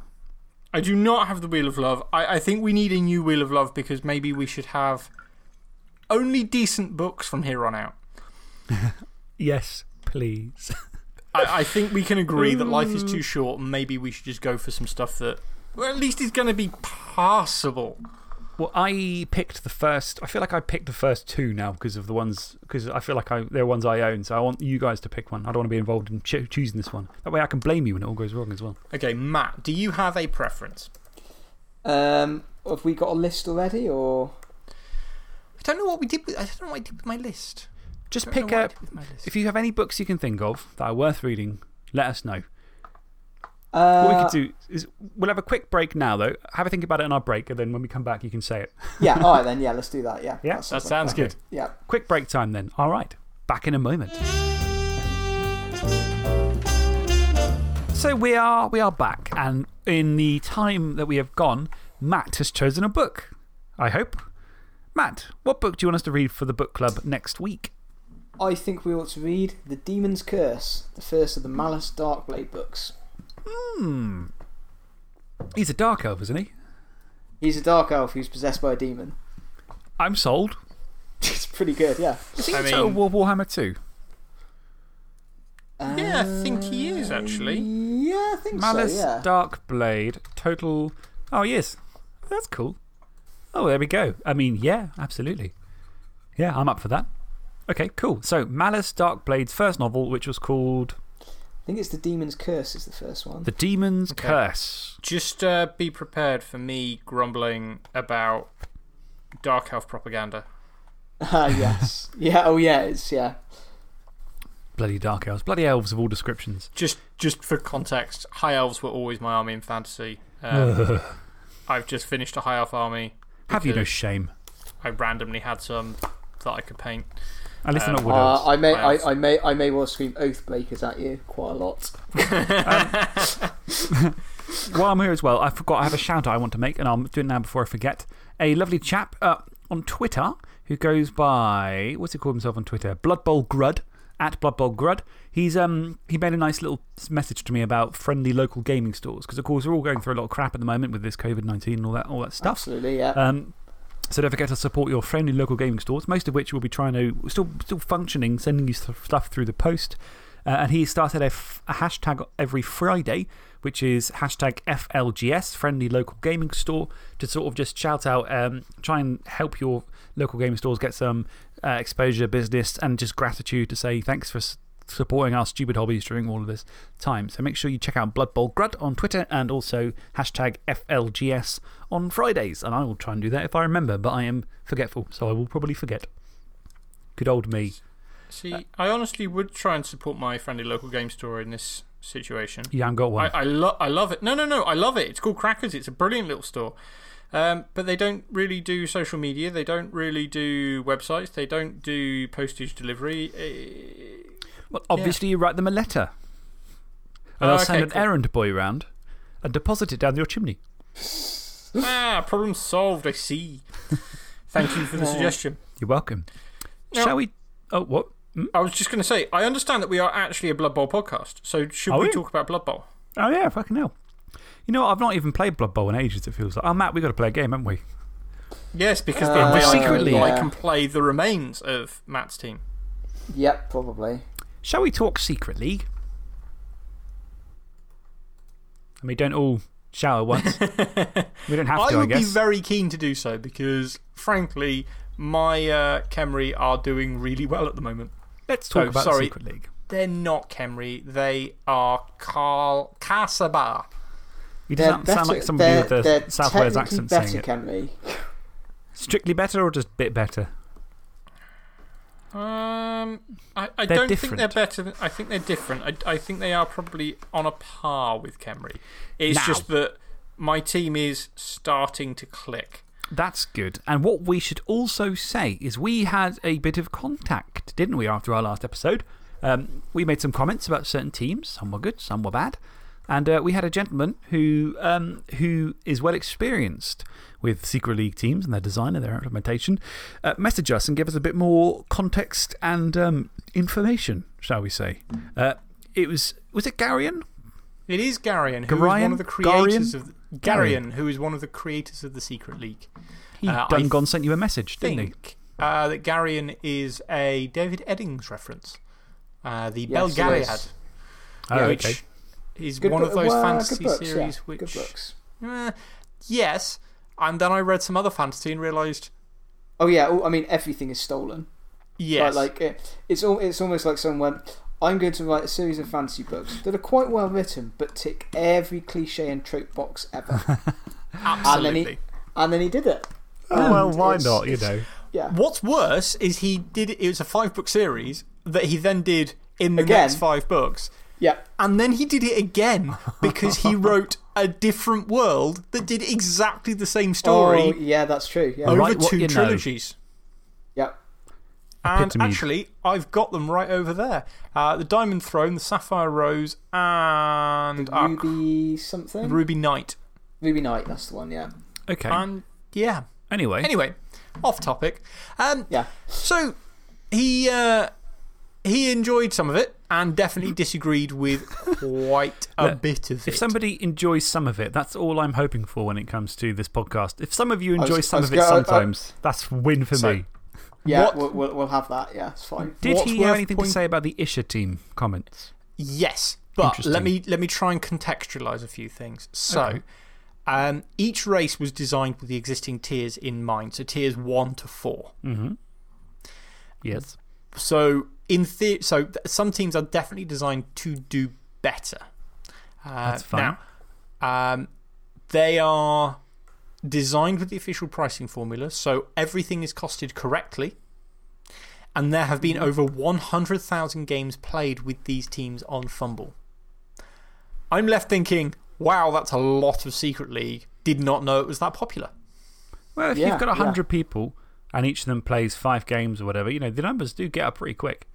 I do not have the Wheel of Love. I, I think we need a new Wheel of Love because maybe we should have only decent books from here on out. yes, please. I, I think we can agree that life is too short and maybe we should just go for some stuff that, well, at least is going to be passable. Well, I picked the first. I feel like I picked the first two now because of the ones. Because I feel like I, they're ones I own. So I want you guys to pick one. I don't want to be involved in cho choosing this one. That way I can blame you when it all goes wrong as well. Okay, Matt, do you have a preference? Um, have we got a list already or. I don't know what we did with, I don't know what I did with my list. Just pick up. If you have any books you can think of that are worth reading, let us know. Uh, what we could do is we'll have a quick break now, though. Have a think about it in our break, and then when we come back, you can say it. yeah, all right, then. Yeah, let's do that. Yeah, yeah? that sounds, that sounds good. Yeah. Quick break time, then. All right, back in a moment. So we are, we are back, and in the time that we have gone, Matt has chosen a book. I hope. Matt, what book do you want us to read for the book club next week? I think we ought to read The Demon's Curse, the first of the Malus Darkblade books. Hmm. He's a dark elf, isn't he? He's a dark elf who's possessed by a demon. I'm sold. it's pretty good, yeah. Is he I mean, War Warhammer 2? yeah, I think he is actually. Yeah, I think Malus so. Yeah. Dark Blade, total. Oh, yes. That's cool. Oh, there we go. I mean, yeah, absolutely. Yeah, I'm up for that. Okay, cool. So, Malus Darkblade's first novel, which was called. I think it's The Demon's Curse, is the first one. The Demon's Curse. Just uh, be prepared for me grumbling about Dark Elf propaganda. Ah, yes. yeah, oh, yeah, it's, yeah. Bloody Dark Elves. Bloody elves of all descriptions. Just, just for context, High Elves were always my army in fantasy. Um, I've just finished a High Elf army. Have you no shame? I randomly had some that I could paint. At least they're not Um, Uh. I, may, I have- I, I, may, I may well scream oath breakers at you quite a lot. While I'm here as well, I forgot I have a shout out I want to make, and I'll do it now before I forget. A lovely chap uh, on Twitter who goes by, what's he called himself on Twitter? Blood Bowl Grud, at Blood Bowl Grud. He's, um, he made a nice little message to me about friendly local gaming stores, because of course we're all going through a lot of crap at the moment with this COVID 19 and all that, all that stuff. Absolutely, yeah. Um, so don't forget to support your friendly local gaming stores, most of which will be trying to, still, still functioning, sending you stuff through the post. Uh, and he started a hashtag every Friday, which is hashtag FLGS, Friendly Local Gaming Store, to sort of just shout out, um, try and help your local gaming stores get some uh, exposure, business, and just gratitude to say thanks for supporting our stupid hobbies during all of this time. So make sure you check out Blood Bowl Grud on Twitter and also hashtag FLGS on Fridays. And I will try and do that if I remember, but I am forgetful, so I will probably forget. Good old me. See, I honestly would try and support my friendly local game store in this situation. You haven't got one. I, I, lo I love it. No, no, no. I love it. It's called Crackers. It's a brilliant little store. Um, but they don't really do social media. They don't really do websites. They don't do postage delivery. Well, obviously, you write them a letter. And Oh, they'll send okay, an cool. errand boy round and deposit it down your chimney. ah, problem solved. I see. Thank you for the suggestion. You're welcome. Now- Shall we? Oh, what? Hmm? I was just going to say, I understand that we are actually a Blood Bowl podcast. So should we we? talk about Blood Bowl? Oh, yeah, fucking hell. You know? I've not even played Blood Bowl in ages, it feels like. Oh, Matt, we've got to play a game, haven't we? Yes, because Uh, then the I, Secret. I Yeah. can play the remains of Matt's team. Yep, probably. Shall we talk Secret League? I mean, don't all shout at once. we don't have I to, I would be very keen to do so because, frankly, my uh, Khemri are doing really well at the moment. Let's talk Oh, about sorry. Secret League. They're not Khemri, they are Carl Kasaba. You doesn't sound like better- somebody they're, with a South Wales accent better, saying it. Camry. Strictly better or just a bit better? Um, I, I don't think they're better. Than, I think they're different. I, I think they are probably on a par with Khemri. It's Now. just that my team is starting to click. That's good. And what we should also say is we had a bit of contact, didn't we, after our last episode? Um, we made some comments about certain teams. Some were good, some were bad. And uh, we had a gentleman who, um, who is well experienced with Secret League teams and their design and their implementation uh, message us and give us a bit more context and um, information, shall we say. Uh, it was, was it Garion? It is Garion, who is Garion? one of the creators Garion? of. Garion, who is one of the creators of the Secret League. He Uh, done gone sent you a message, didn't he? think uh, that Garion is a David Eddings reference. Uh, the Yes, Belgariad, is. Oh, which okay. is Good one of those well, fantasy books, series yeah, which. Good books. Eh, yes. And then I read some other fantasy and realised, Oh, yeah. oh, I mean, everything is stolen. yes. Like, like it, it's, al it's almost like someone went, I'm going to write a series of fantasy books that are quite well written, but tick every cliche and trope box ever. absolutely. and then he- and then he did it. Oh, well, why not, you know? Yeah. What's worse is he did it was a five book series that he then did in the Again. next five books. Yeah. And then he did it again because he wrote a different world that did exactly the same story Oh, yeah, that's true. Yeah. over Write what two you know. trilogies. Yeah. And Epitome. actually, I've got them right over there uh, the Diamond Throne, the Sapphire Rose, and uh, Ruby something? Ruby Knight. Ruby Knight, that's the one, yeah. Okay. And yeah. anyway. Anyway, off topic. Um, Yeah. So he uh, he enjoyed some of it and definitely disagreed with quite a Look, bit of it. If somebody enjoys some of it, that's all I'm hoping for when it comes to this podcast. If some of you enjoy I some was of it go- I- I- sometimes, that's win for So- me. Yeah, What- we'll, we'll, we'll have that. Yeah, it's fine. Did what's he have anything point- to say about the Isha team comments? Yes, but let me, let me try and contextualise a few things. So, Okay. um, each race was designed with the existing tiers in mind, so tiers 1 to 4. Mm hmm. Yes. So, in the so th- some teams are definitely designed to do better. Uh, That's fine. Now, um, they are designed with the official pricing formula, so everything is costed correctly. And there have been over 100,000 games played with these teams on FUMBBL. I'm left thinking, wow, that's a lot of Secret League. Did not know it was that popular. Well, if Yeah, you've got yeah. 100 people and each of them plays five games or whatever, you know, the numbers do get up pretty quick.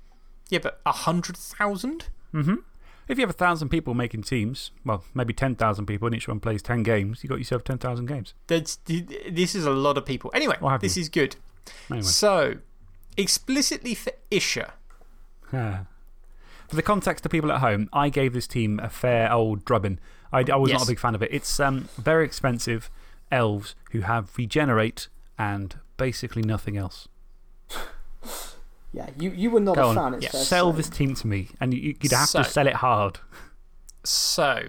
Yeah, but 100,000? hmm. If you have 1,000 people making teams, well, maybe 10,000 people and each one plays 10 games, you've got yourself 10,000 games. That's, this is a lot of people. Anyway, this you? is good. Anyway. So, explicitly for Isha, Ah. For the context of people at home, I gave this team a fair old drubbing. I, I was not a big fan of it. It's um, very expensive elves who have regenerate and basically nothing else. Yeah, you, you were not Go a on. fan. It's Yeah, Sell say. this team to me, and you, you'd have So- to sell it hard. So,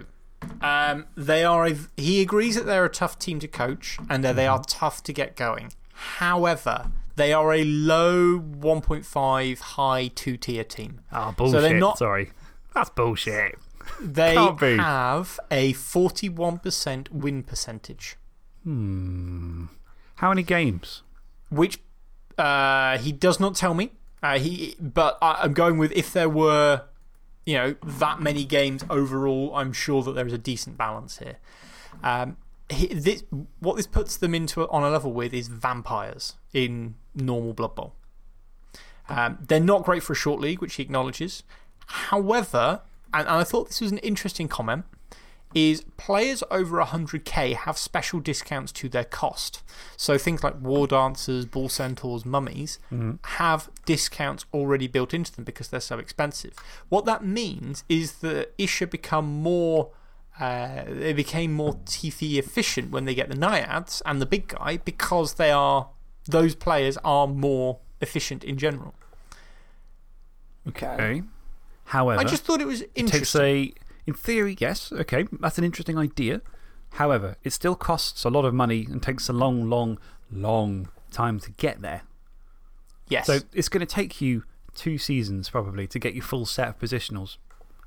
um, they are a, he agrees that they're a tough team to coach and that they are tough to get going. However, they are a low 1.5, high 2 tier team. Oh, bullshit. they're not- Sorry. That's bullshit. They have a 41% win percentage, Hmm. How many games? Which uh, he does not tell me. Uh, he, but I, I'm going with if there were, you know, that many games overall, I'm sure that there is a decent balance here. Um, he, this, what this puts them into on a level with is vampires in normal Blood Bowl. Um, they're not great for a short league, which he acknowledges. However, and, and I thought this was an interesting comment, is players over 100k have special discounts to their cost. So things like War Dancers, Bull Centaurs, Mummies have discounts already built into them because they're so expensive. What that means is that Isha become more. Uh, they became more TP efficient when they get the Naiads and the big guy because they are, those players are more efficient in general. Okay. Okay. However, I just thought it was it takes interesting. a. In theory, yes, okay, that's an interesting idea. However, it still costs a lot of money and takes a long, long, long time to get there. yes. So it's going to take you two seasons probably to get your full set of positionals.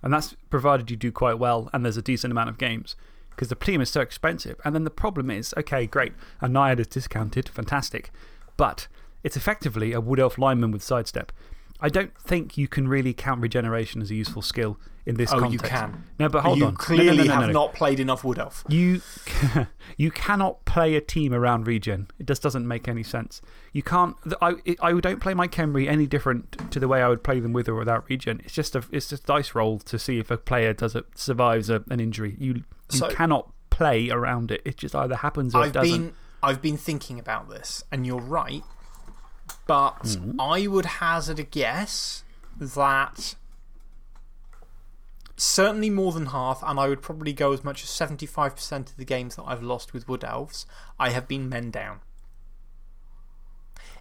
And that's provided you do quite well and there's a decent amount of games because the team is so expensive. And then the problem is okay, great, a Naiad is discounted, fantastic. But it's effectively a Wood Elf lineman with sidestep. I don't think you can really count regeneration as a useful skill in this oh, context. you can. No, but hold you on. No, clearly no, no, have no. not played enough Wood Elf. You, you cannot play a team around regen. It just doesn't make any sense. You can't. I, I don't play my Khemri any different to the way I would play them with or without regen. It's just a, it's just a dice roll to see if a player does it, survives a, an injury. You, you So- cannot play around it. It just either happens or I've it doesn't. been, I've been thinking about this, and you're right. But Mm-hmm. I would hazard a guess that certainly more than half, and I would probably go as much as 75% of the games that I've lost with Wood Elves, I have been men down.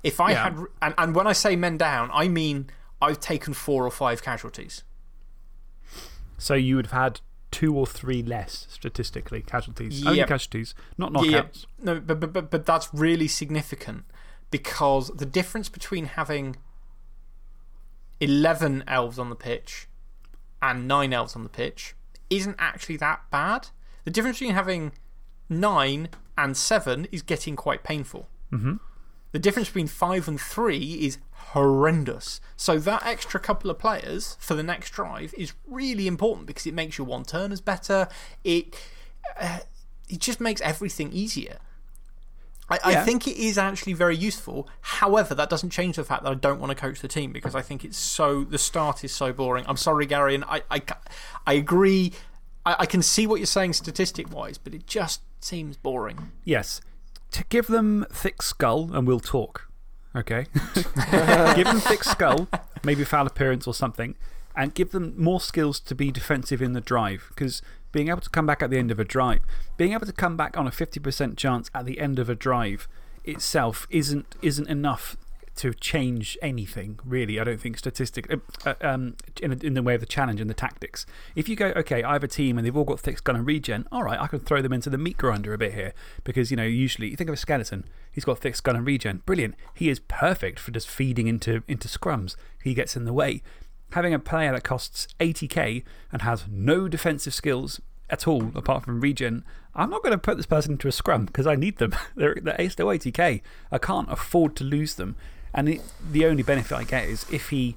If I Yeah. had, and, and when I say men down, I mean I've taken four or five casualties. So you would have had two or three less statistically casualties. Only casualties, not knockouts. No, but, but, but, but that's really significant because the difference between having 11 elves on the pitch and 9 elves on the pitch isn't actually that bad. The difference between having 9 and 7 is getting quite painful. -hmm. The difference between 5 and 3 is horrendous. So, that extra couple of players for the next drive is really important because it makes your one turners better. It, uh, it just makes everything easier. I, I think it is actually very useful. However, that doesn't change the fact that I don't want to coach the team because I think it's so. The start is so boring. I'm sorry, Gary, and I, I, I agree. I, I can see what you're saying statistic wise, but it just seems boring. Yes. To give them thick skull and we'll talk. Okay? give them thick skull, maybe foul appearance or something, and give them more skills to be defensive in the drive. Because being able to come back at the end of a drive, being able to come back on a 50% chance at the end of a drive itself isn't, isn't enough to change anything, really. I don't think statistically, uh, um, in, in the way of the challenge and the tactics. If you go, okay, I have a team and they've all got thick gun and regen, all right, I can throw them into the meat grinder a bit here. Because, you know, usually, you think of a skeleton, he's got thick gun and regen. Brilliant. He is perfect for just feeding into, into scrums. He gets in the way. Having a player that costs 80k and has no defensive skills at all apart from regen, I'm not going to put this person into a scrum because I need them. they're, they're 80k. I can't afford to lose them. And the, the only benefit I get is if he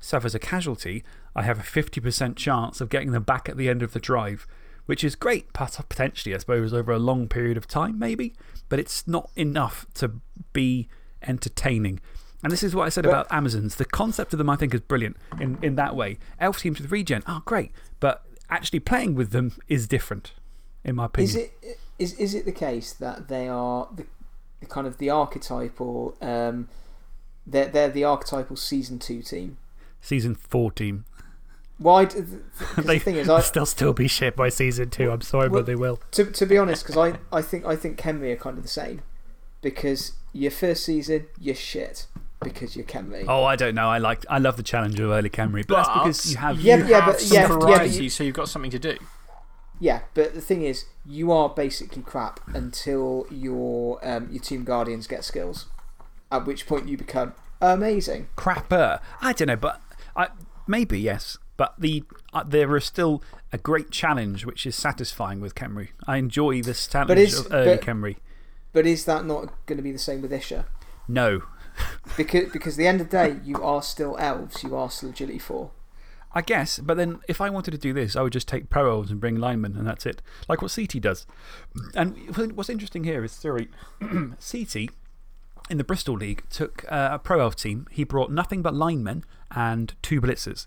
suffers a casualty, I have a 50% chance of getting them back at the end of the drive, which is great, potentially, I suppose, over a long period of time, maybe, but it's not enough to be entertaining. And this is what I said about Amazons. The concept of them, I think, is brilliant in, in that way. Elf teams with regen, oh, great. But actually playing with them is different, in my opinion. Is it, is, is it the case that they are the, the kind of the archetypal um, they're, they're the archetypal season two team? Season four team. Why? The, the thing is, I, they'll still be shit by season two. I'm sorry, well, but they will. To, to be honest, because I, I, think, I think Khemri are kind of the same. Because your first season, you're shit because you're Khemri. Oh, I don't know. I, like, I love the challenge of early Khemri, but, but that's because you have, yeah, you yeah, have but, some yeah, variety, yeah, so you've got something to do. Yeah, but the thing is, you are basically crap until your, um, your Tomb Guardians get skills, at which point you become amazing. Crapper. I don't know, but I, maybe, yes. But the, uh, there is still a great challenge which is satisfying with Khemri. I enjoy this challenge is, of early but, Khemri. But is that not going to be the same with Isha? No. Because, because at the end of the day, you are still elves, you are still agility 4. I guess, but then if I wanted to do this, I would just take pro elves and bring linemen, and that's it. Like what CT does. And what's interesting here is, sorry, CT in the Bristol League took uh, a pro elf team. He brought nothing but linemen and two blitzers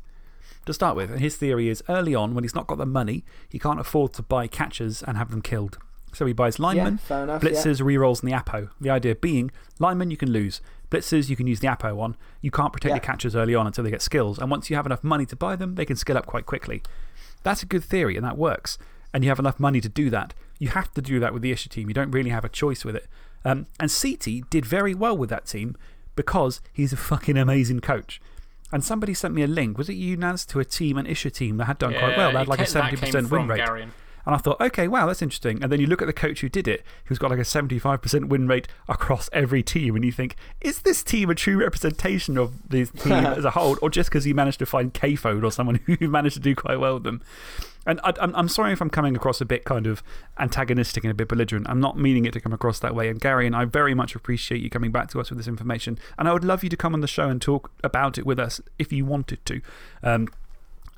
to start with. And his theory is early on, when he's not got the money, he can't afford to buy catchers and have them killed. So he buys linemen, yeah, enough, blitzers, yeah. rerolls, and the Apo. The idea being linemen you can lose, blitzers you can use the Apo on. You can't protect your catchers early on until they get skills. And once you have enough money to buy them, they can skill up quite quickly. That's a good theory, and that works. And you have enough money to do that. You have to do that with the Isha team. You don't really have a choice with it. Um, and CT did very well with that team because he's a fucking amazing coach. And somebody sent me a link. Was it you, Naz, to a team, an Isha team that had done quite well? They had like a 70% win rate. Garion. And I thought, okay, wow, that's interesting. And then you look at the coach who did it, who's got like a 75% win rate across every team, and you think, is this team a true representation of the team as a whole, or just because he managed to find KFOD or someone who managed to do quite well with them? And I, am sorry if I'm coming across a bit kind of antagonistic and a bit belligerent. I'm not meaning it to come across that way. And Gary and I very much appreciate you coming back to us with this information. And I would love you to come on the show and talk about it with us if you wanted to. Um,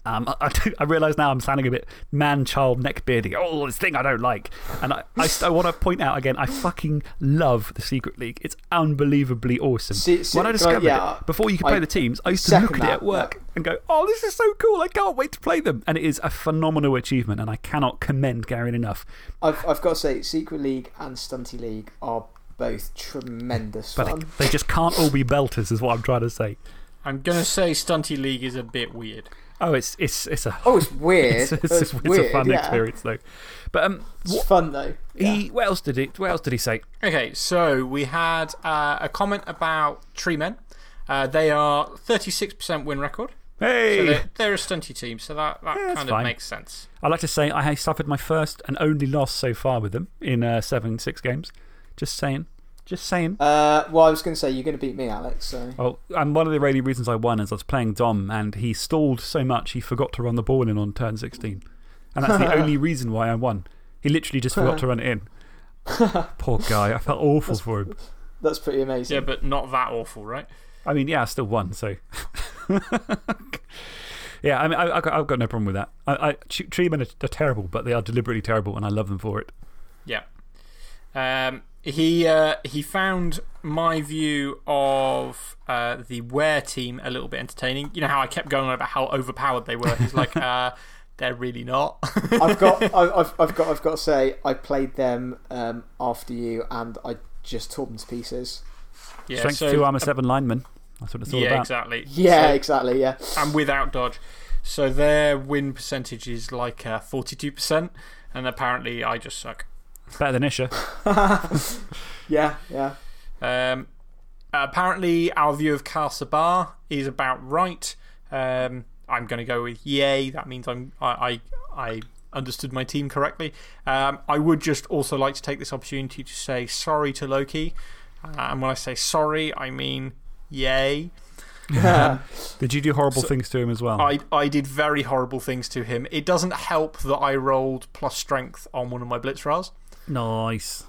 um, I, I, realise now I'm sounding a bit man child neck beardy. Oh, this thing I don't like. And I, I, I want to point out again, I fucking love the Secret League. It's unbelievably awesome. See, see, when I discovered yeah, it, before you could play the teams, I used to look at it at work and go, oh, this is so cool. I can't wait to play them. And it is a phenomenal achievement, and I cannot commend Gary enough. I've, I've got to say, Secret League and Stunty League are both tremendous but fun. They, they just can't all be belters, is what I'm trying to say. I'm going to say Stunty League is a bit weird. Oh, it's, it's, it's a. Oh, it's weird. it's, it's, it's, it's weird, a fun experience, though. But, um, it's what, fun, though. He, what, else did he, what else did he say? Okay, so we had uh, a comment about Tree Men. Uh, they are 36% win record. Hey! So they're, they're, a stunty team, so that, that yeah, kind of makes sense. i like to say I suffered my first and only loss so far with them in uh, seven, six games. Just saying. Just saying. Uh, well, I was going to say, you're going to beat me, Alex. So. Well, and one of the really reasons I won is I was playing Dom and he stalled so much he forgot to run the ball in on turn 16. And that's the only reason why I won. He literally just forgot to run it in. Poor guy. I felt awful that's, for him. That's pretty amazing. Yeah, but not that awful, right? I mean, yeah, I still won, so. yeah, I mean, I, have got, got, no problem with that. I, I, Treemen are, are terrible, but they are deliberately terrible, and I love them for it. Yeah. Um, he, uh, he found my view of uh, the Ware team a little bit entertaining. You know how I kept going on about how overpowered they were? He's like, uh, they're really not. I've, got, I've, I've, got, I've got to say, I played them um, after you and I just tore them to pieces. Yeah, Strength so, 2 armor 7 linemen. That's what it's all yeah, about. exactly. Yeah, so, exactly, yeah. And without dodge. So their win percentage is like 42%, and apparently I just suck. Better than Isha. yeah, yeah. Um, apparently, our view of Bar is about right. Um, I'm going to go with yay. That means I'm, I, I, I understood my team correctly. Um, I would just also like to take this opportunity to say sorry to Loki. Uh, and when I say sorry, I mean yay. Um, did you do horrible so, things to him as well? I, I did very horrible things to him. It doesn't help that I rolled plus strength on one of my blitz rolls. Nice.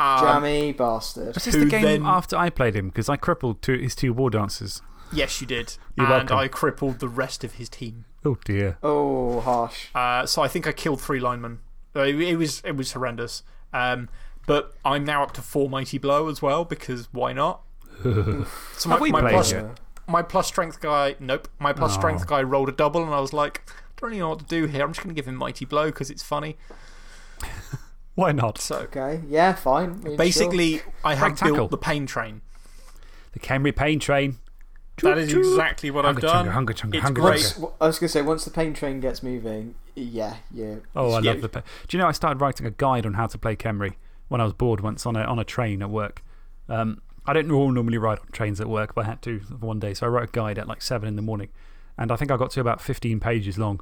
Um, Jammy bastard. Was this Who the game then- after I played him? Because I crippled two, his two war dancers. Yes, you did. You're and welcome. I crippled the rest of his team. Oh, dear. Oh, harsh. Uh, so I think I killed three linemen. Uh, It, it was, it was horrendous. Um, but I'm now up to four Mighty Blow as well because why not? so my, Have we my played plus, yet? my plus strength guy, nope. My plus Oh. strength guy rolled a double, and I was like, I don't really know what to do here. I'm just going to give him Mighty Blow because it's funny. Why not? So Okay, yeah, fine. I mean, sure. basically, I have Frank Tackle. built the pain train. The Khemri Pain Train. That is exactly what I've Hunga done. chunga, hunga chunga, It's hunga great. Once, I was going to say, once the pain train gets moving, yeah, yeah. Oh, I Yeah. love the. Pa- Do you know I started writing a guide on how to play Khemri when I was bored once on a, on a train at work? Um, I don't nor- normally ride on trains at work, but I had to one day. So I wrote a guide at like 7 in the morning. And I think I got to about 15 pages long.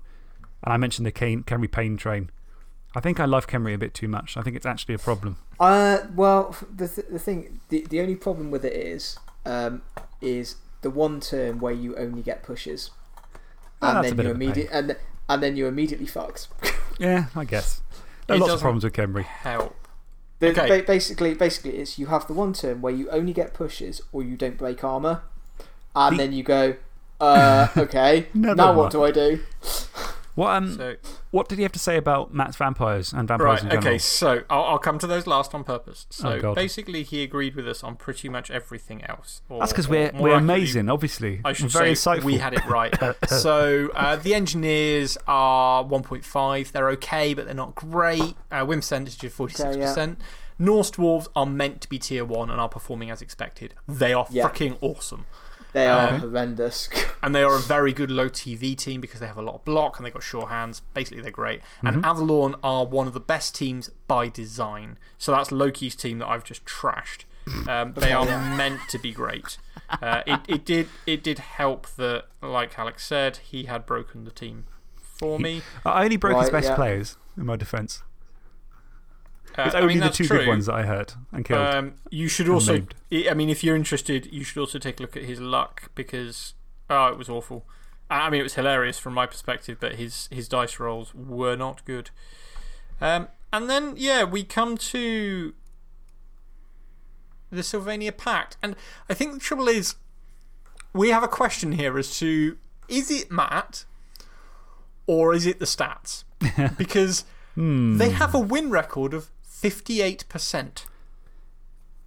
And I mentioned the Cane, Khemri Pain Train. I think I love Khemri a bit too much. I think it's actually a problem. Uh, well, the, th the thing, the, the only problem with it is, um, is the one turn where you only get pushes. Oh, and that's a then you of a immediately and, and then you're immediately fucked. Yeah, I guess. There are It lots of problems with Khemri. Help. The, Okay. ba- basically, basically, it's you have the one turn where you only get pushes or you don't break armor, and The- then you go, uh, okay, now mind. what do I do? What, um, So, what did he have to say about Matt's vampires and vampires right, in general? okay, so I'll, I'll come to those last on purpose. So Oh, basically, he agreed with us on pretty much everything else. Or- That's because we're, we're amazing, obviously. I We're should very say insightful. we had it right. so uh, the engineers are 1.5. They're okay, but they're not great. Uh, win percentage is 46%. Norse dwarves are meant to be tier 1 and are performing as expected. They are Yeah. freaking awesome. They are Okay. horrendous. And they are a very good low TV team because they have a lot of block and they've got sure hands. Basically, they're great. And Mm-hmm. Avalorn are one of the best teams by design. So that's Loki's team that I've just trashed. Um, they are meant to be great. Uh, it, it, did, it did help that, like Alex said, he had broken the team for me. I only broke his best yeah. players, in my defense. Uh, It's I only mean, the two true. good ones that I hurt and killed. Um, you should also. I mean, if you're interested, you should also take a look at his luck because, oh, it was awful. I mean, it was hilarious from my perspective, but his, his dice rolls were not good. Um, and then, yeah, we come to the Sylvania Pact. And I think the trouble is, we have a question here as to is it Matt or is it the stats? because Hmm. they have a win record of 58%.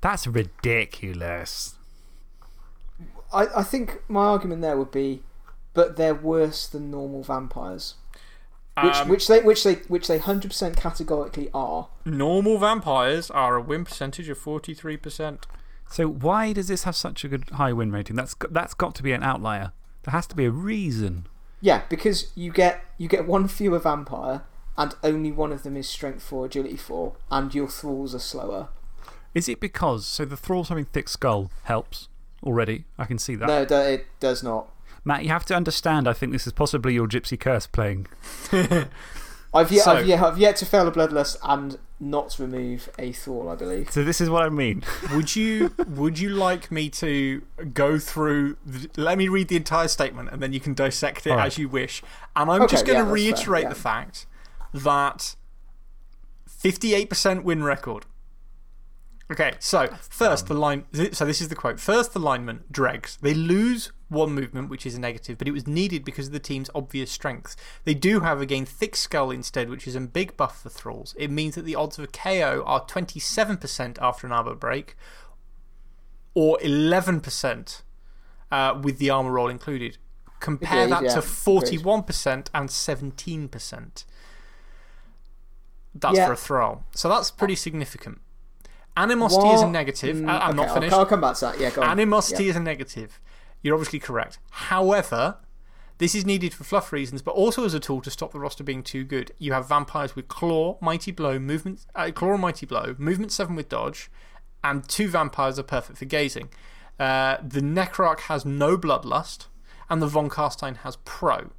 That's ridiculous. I, I think my argument there would be, but they're worse than normal vampires, which Um, which they which they which they hundred percent categorically are. Normal vampires are a win percentage of 43%. So, why does this have such a good high win rating? That's, got- that's got to be an outlier. There has to be a reason. Yeah, because you get you get one fewer vampire, and only one of them is strength four, agility four, and your thralls are slower. Is it because. So, the Thralls having thick skull helps already? I can see that. No, it does not. Matt, you have to understand, I think this is possibly your Gypsy Curse playing. I've yet, So- I've, yet, I've yet to fail a bloodlust and not remove a thrall, I believe. So, this is what I mean. Would you, would you like me to go through. The, let me read the entire statement and then you can dissect it All right. as you wish. And I'm Okay, just going yeah, to fair, reiterate yeah. the fact that 58% win record. Okay, so first the line. So this is the quote. First, the lineman, Dregs. They lose one movement, which is a negative, but it was needed because of the team's obvious strengths. They do, however, gain Thick Skull instead, which is a big buff for Thralls. It means that the odds of a KO are 27% after an armor break, or 11% uh, with the armor roll included. Compare Agreed, that yeah, to 41% and 17%. That's Yeah. for a Thrall. So that's pretty significant. Animosity is a negative. Mm, I- I'm okay, not I'll- finished. I'll, come back to that. Yeah, go on. Animosity Yeah. is a negative. You're obviously correct. However, this is needed for fluff reasons, but also as a tool to stop the roster being too good. You have vampires with Claw, Mighty Blow, movement, uh, Claw and Mighty Blow, movement 7 with Dodge, and two vampires are perfect for gazing. Uh, the Necrarch has no Bloodlust, and the Von Karstein has Pro.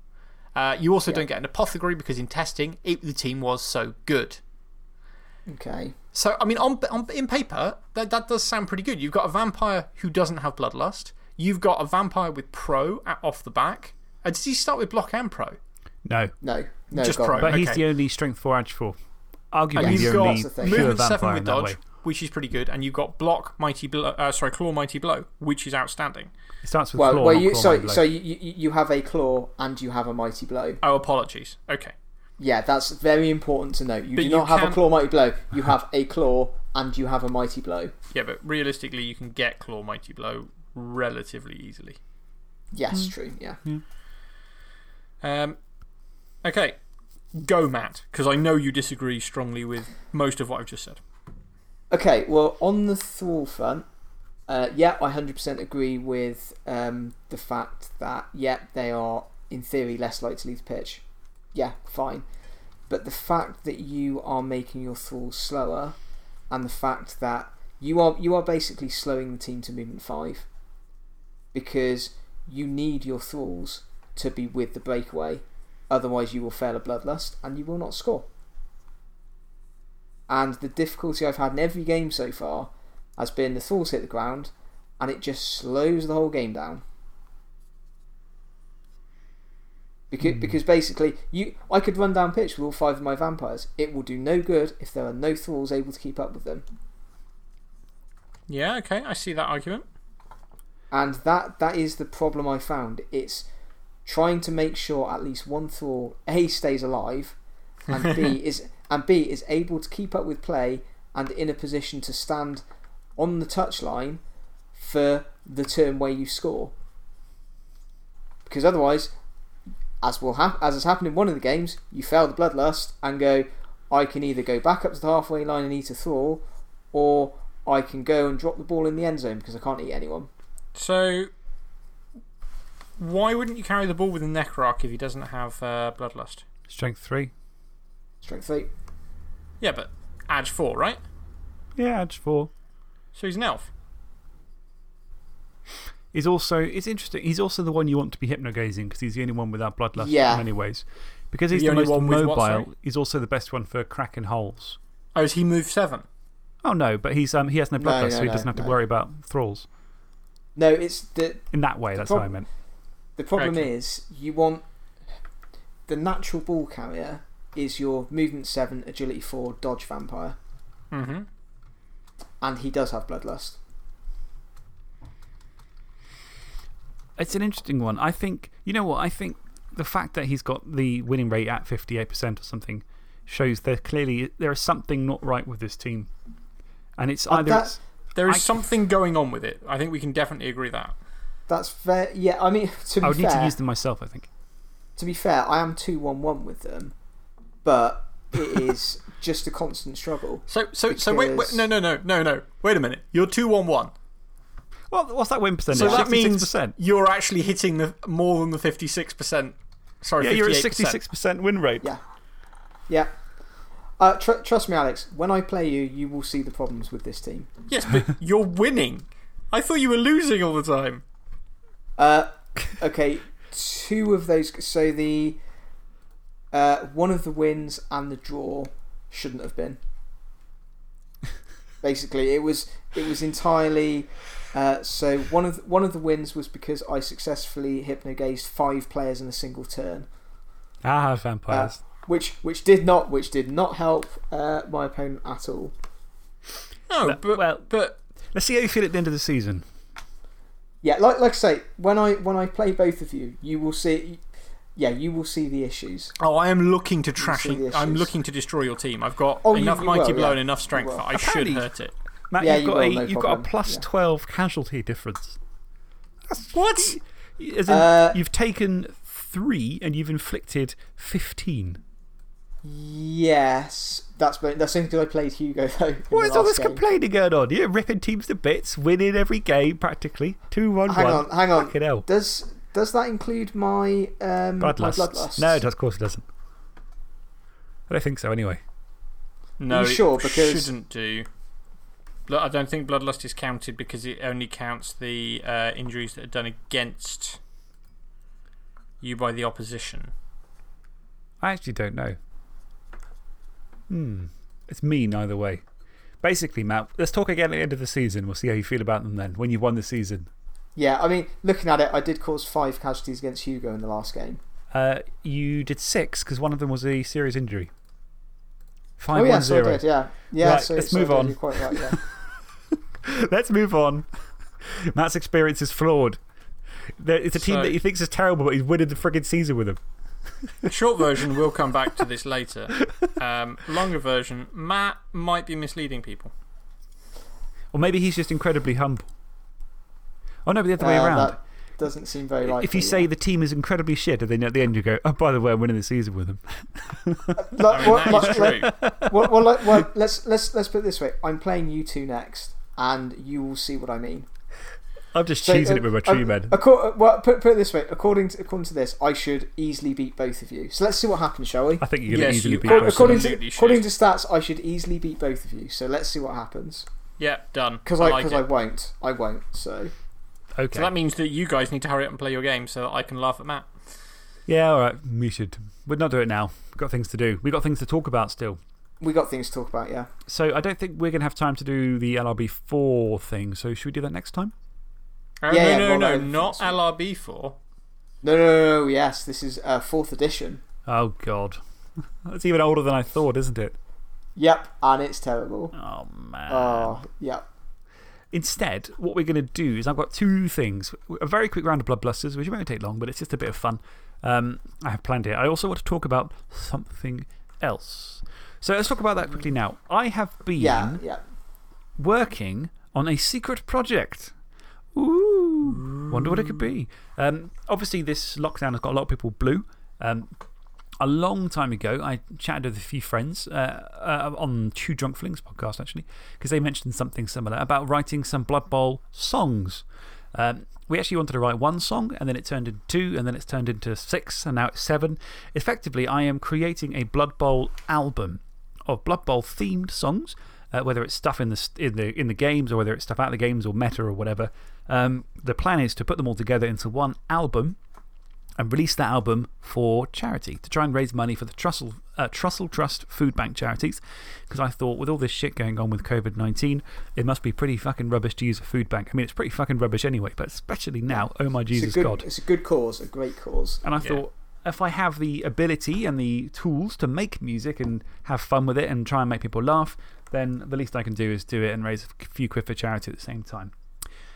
Uh, you also don't get an Apothecary because in testing, it, the team was so good. Okay. So, I mean, on, on, in paper, that, that does sound pretty good. You've got a vampire who doesn't have Bloodlust. You've got a vampire with Pro at, off the back. Uh, does he start with Block and Pro? No. No, no, Just pro. But he's the only strength 4 edge 4. And Arguably you've the got only That's the thing. movement 7 with in that Dodge, way. Which is pretty good, and you've got Block, Mighty Blow, uh, sorry, Claw, Mighty Blow, which is outstanding. It starts with Well, claw, well not you, claw, so, mighty blow. so you, you, you have a claw and you have a mighty blow. Oh, apologies. Okay. Yeah, that's very important to note. You But do you not have a claw mighty blow. You have a claw and you have a mighty blow. Yeah, but realistically, you can get Claw, Mighty Blow relatively easily. Yes, true. Yeah. Um, okay. Go, Matt, because I know you disagree strongly with most of what I've just said. Okay, well, on the Thrall front, uh, yeah, I 100% agree with um, the fact that, yeah, they are, in theory, less likely to leave the pitch. Yeah, fine. But the fact that you are making your Thralls slower, and the fact that you are, you are basically slowing the team to movement 5, because you need your Thralls to be with the breakaway, otherwise, you will fail a Bloodlust and you will not score. And the difficulty I've had in every game so far has been the Thralls hit the ground and it just slows the whole game down. Because, hmm. because basically, you, I could run down pitch with all five of my vampires. It will do no good if there are no Thralls able to keep up with them. Yeah, okay, I see that argument. And that, that is the problem I found. It's trying to make sure at least one Thrall A stays alive and B is and B is able to keep up with play and in a position to stand on the touchline for the turn where you score. Because otherwise, as will hap- as has happened in one of the games, you fail the bloodlust and go, I can either go back up to the halfway line and eat a thrall, or I can go and drop the ball in the end zone because I can't eat anyone. So, why wouldn't you carry the ball with a Necrarch if he doesn't have uh, Bloodlust? Strength 3. Strength eight. Yeah, but Age 4, right? Yeah, Age 4. So he's an elf. He's also, it's interesting, he's also the one you want to be hypnogazing because he's the only one without bloodlust Yeah. in many ways. Because he's The the, only most one mobile, what, he's also the best one for cracking holes. Oh, is he move 7? Oh, no, but he's, um, he has no No, bloodlust, no, so he no, doesn't have to no. worry about thralls. No, it's the In that way, that's what I meant. the problem Okay. is you want the natural ball carrier is your movement seven, agility four, dodge vampire, Mm hmm. and he does have bloodlust. It's an interesting one. I think, you know what? I think the fact that he's got the winning rate at 58% or something shows that clearly there is something not right with this team. And it's Uh, either. that- it's, There is I- something going on with it. I think we can definitely agree that. That's fair. Yeah, I mean, to be I would fair, need to use them myself, I think. to be fair, I am two one one with them, but it is just a constant struggle. So, so, so wait, wait, no, no, no, no, no. Wait a minute. You're 2 1 1. Well, what's that win percentage? So that means 66%. you're actually hitting the more than the 56%. Sorry, Yeah, you're at 66% win rate. Yeah, yeah. Uh, tr- trust me, Alex. When I play you, you will see the problems with this team. Yes, but you're winning. I thought you were losing all the time. Uh, okay, two of those. So the uh, one of the wins and the draw shouldn't have been. Basically, it was it was entirely. Uh, so one of the, one of the wins was because I successfully hypnogazed five players in a single turn, Ah, vampires. which which did not which did not help uh, my opponent at all. No, But- but, well- but Let's see how you feel at the end of the season. Yeah, like like I say, when I when I play both of you, you will see. Yeah, you will see the issues. oh, I am looking to trash the it. I'm looking to destroy your team. I've got Oh, you- enough you mighty will, blow yeah. and enough strength that I should hurt it. Matt, Yeah, you've, you got, will, a, no you've got a problem. plus Yeah. 12 casualty difference. What? As in, Uh, you've taken three and you've inflicted 15. Yes, that's that's only because I played Hugo though. in What the is all last this game. complaining going on? You're ripping teams to bits, winning every game practically. 2 1 Hang 1. on, hang on. Fucking hell. Does does that include my um my Bloodlust. bloodlust? No, of course it doesn't. I don't think so anyway. No, you sure? Because- shouldn't do. Blood- I don't think bloodlust is counted because it only counts the uh, injuries that are done against you by the opposition. I actually don't know. Hmm. It's mean either way. Basically, Matt, let's talk again at the end of the season. We'll see how you feel about them then when you've won the season. Yeah, I mean, looking at it, I did cause five casualties against Hugo in the last game. Uh, you did six because one of them was a serious injury. Five oh, yeah, one so I zero. did, yeah. Yeah, Right, so, let's so move on. You're quite right, yeah. Let's move on. Matt's experience is flawed. It's a team So- that he thinks is terrible, but he's winning the friggin' season with them. Short version, we'll come back to this later. Um, longer version, Matt might be misleading people. Or maybe he's just incredibly humble. Oh, no, but the other way Uh, around. That doesn't seem very likely. if you say yeah. the team is incredibly shit, and then at the end you go, oh, by the way, I'm winning the season with them. Like, I mean, what- that like- is well, well, like, well, let's, let's, let's put it this way. I'm playing you two next, and you will see what I mean. I'm just So, cheesing uh, it with my uh, tree men. uh, well, put, put it this way. According to, according to this, I should easily beat both of you. So let's see what happens, shall we? I think you're going to easily you beat both According, of them. according, to, according to stats, I should easily beat both of you. So let's see what happens. Yeah, done. Because I I, like cause. I won't. I won't. So. Okay. So that means that you guys need to hurry up and play your game so that I can laugh at Matt. yeah, all right. We should. We'd not do it now. We've got things to do. We've got things to talk about still. We've got things to talk about, yeah. So I don't think we're going to have time to do the LRB4 thing. So should we do that next time? Uh, Yeah, no, yeah, no, well, no, not LRB4. No, no, no, no, yes. This is uh, fourth edition. Oh, God. That's even older than I thought, isn't it? Yep, and it's terrible. Oh, man. Oh, yep. Instead, what we're going to do is I've got two things. A very quick round of Blood Blusters, which won't take long, but it's just a bit of fun. Um, I have planned here. I also want to talk about something else. So let's talk about that quickly now. I have been Yeah, yeah. working on a secret project. Ooh, wonder what it could be. Um, obviously, this lockdown has got a lot of people blue. Um, a long time ago, I chatted with a few friends uh, uh, on Two Drunk Flings podcast, actually, because they mentioned something similar about writing some Blood Bowl songs. Um, we actually wanted to write one song, and then it turned into two, and then it's turned into six, and now it's seven. Effectively, I am creating a Blood Bowl album of Blood Bowl themed songs, uh, whether it's stuff in the, in, the, in the games or whether it's stuff out of the games or meta or whatever. Um, the plan is to put them all together into one album and release that album for charity to try and raise money for the Trussell, uh, Trussell Trust Food Bank charities. Because I thought, with all this shit going on with COVID 19, it must be pretty fucking rubbish to use a food bank. I mean, it's pretty fucking rubbish anyway, but especially now, oh my Jesus it's good, God. It's a good cause, a great cause. And I thought, if I have the ability and the tools to make music and have fun with it and try and make people laugh, then the least I can do is do it and raise a few quid for charity at the same time.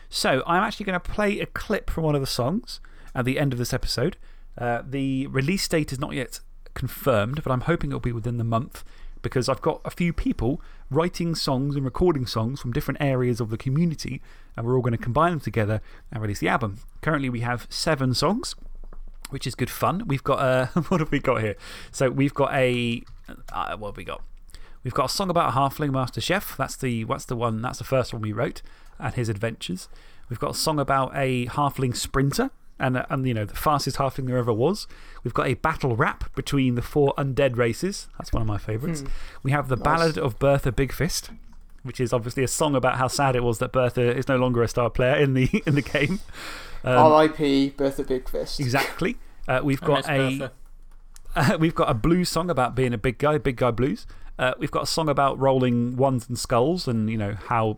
So, I'm actually going to play a clip from one of the songs at the end of this episode. Uh, the release date is not yet confirmed, but I'm hoping it'll be within the month because I've got a few people writing songs and recording songs from different areas of the community, and we're all going to combine them together and release the album. Currently, we have seven songs which is good fun. We've got a. what have we got here? So we've got a. Uh, what have we got? We've got a song about a halfling master chef. That's the, what's the one? That's the first one we wrote, and his adventures. We've got a song about a halfling sprinter. And, uh, and, you know, the fastest halfling there ever was. We've got a battle rap between the four undead races. That's one of my favourites. We have the Ballad of Bertha Big Fist, which is obviously a song about how sad it was that Bertha is no longer a star player in the, in the game. Um, R.I.P. Bertha Big Fist. Exactly. Uh, we've got a. Uh, we've got a blues song about being a big guy, big guy blues. Uh, we've got a song about rolling ones and skulls and, you know, how.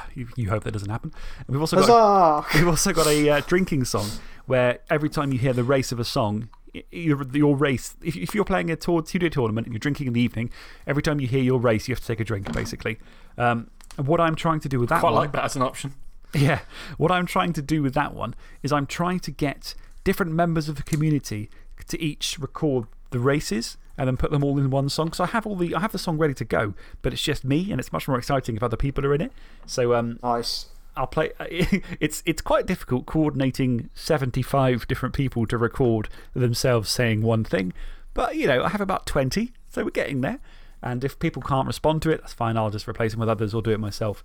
You, you hope that doesn't happen. And we've also got, Huzzah! we've also got a uh, drinking song where every time you hear the race of a song, your, your race, if, if you're playing a tour, two day tournament and you're drinking in the evening, every time you hear your race, you have to take a drink, basically. Um, what I'm trying to do with that Quite one. like that as an option. Yeah. What I'm trying to do with that one is I'm trying to get different members of the community to each record the races and then put them all in one song. So I have, all the, I have the song ready to go, but it's just me and it's much more exciting if other people are in it. So um, Nice. I'll play. It's, it's quite difficult coordinating 75 different people to record themselves saying one thing. But, you know, I have about 20, so we're getting there. And if people can't respond to it, that's fine. I'll just replace them with others or do it myself.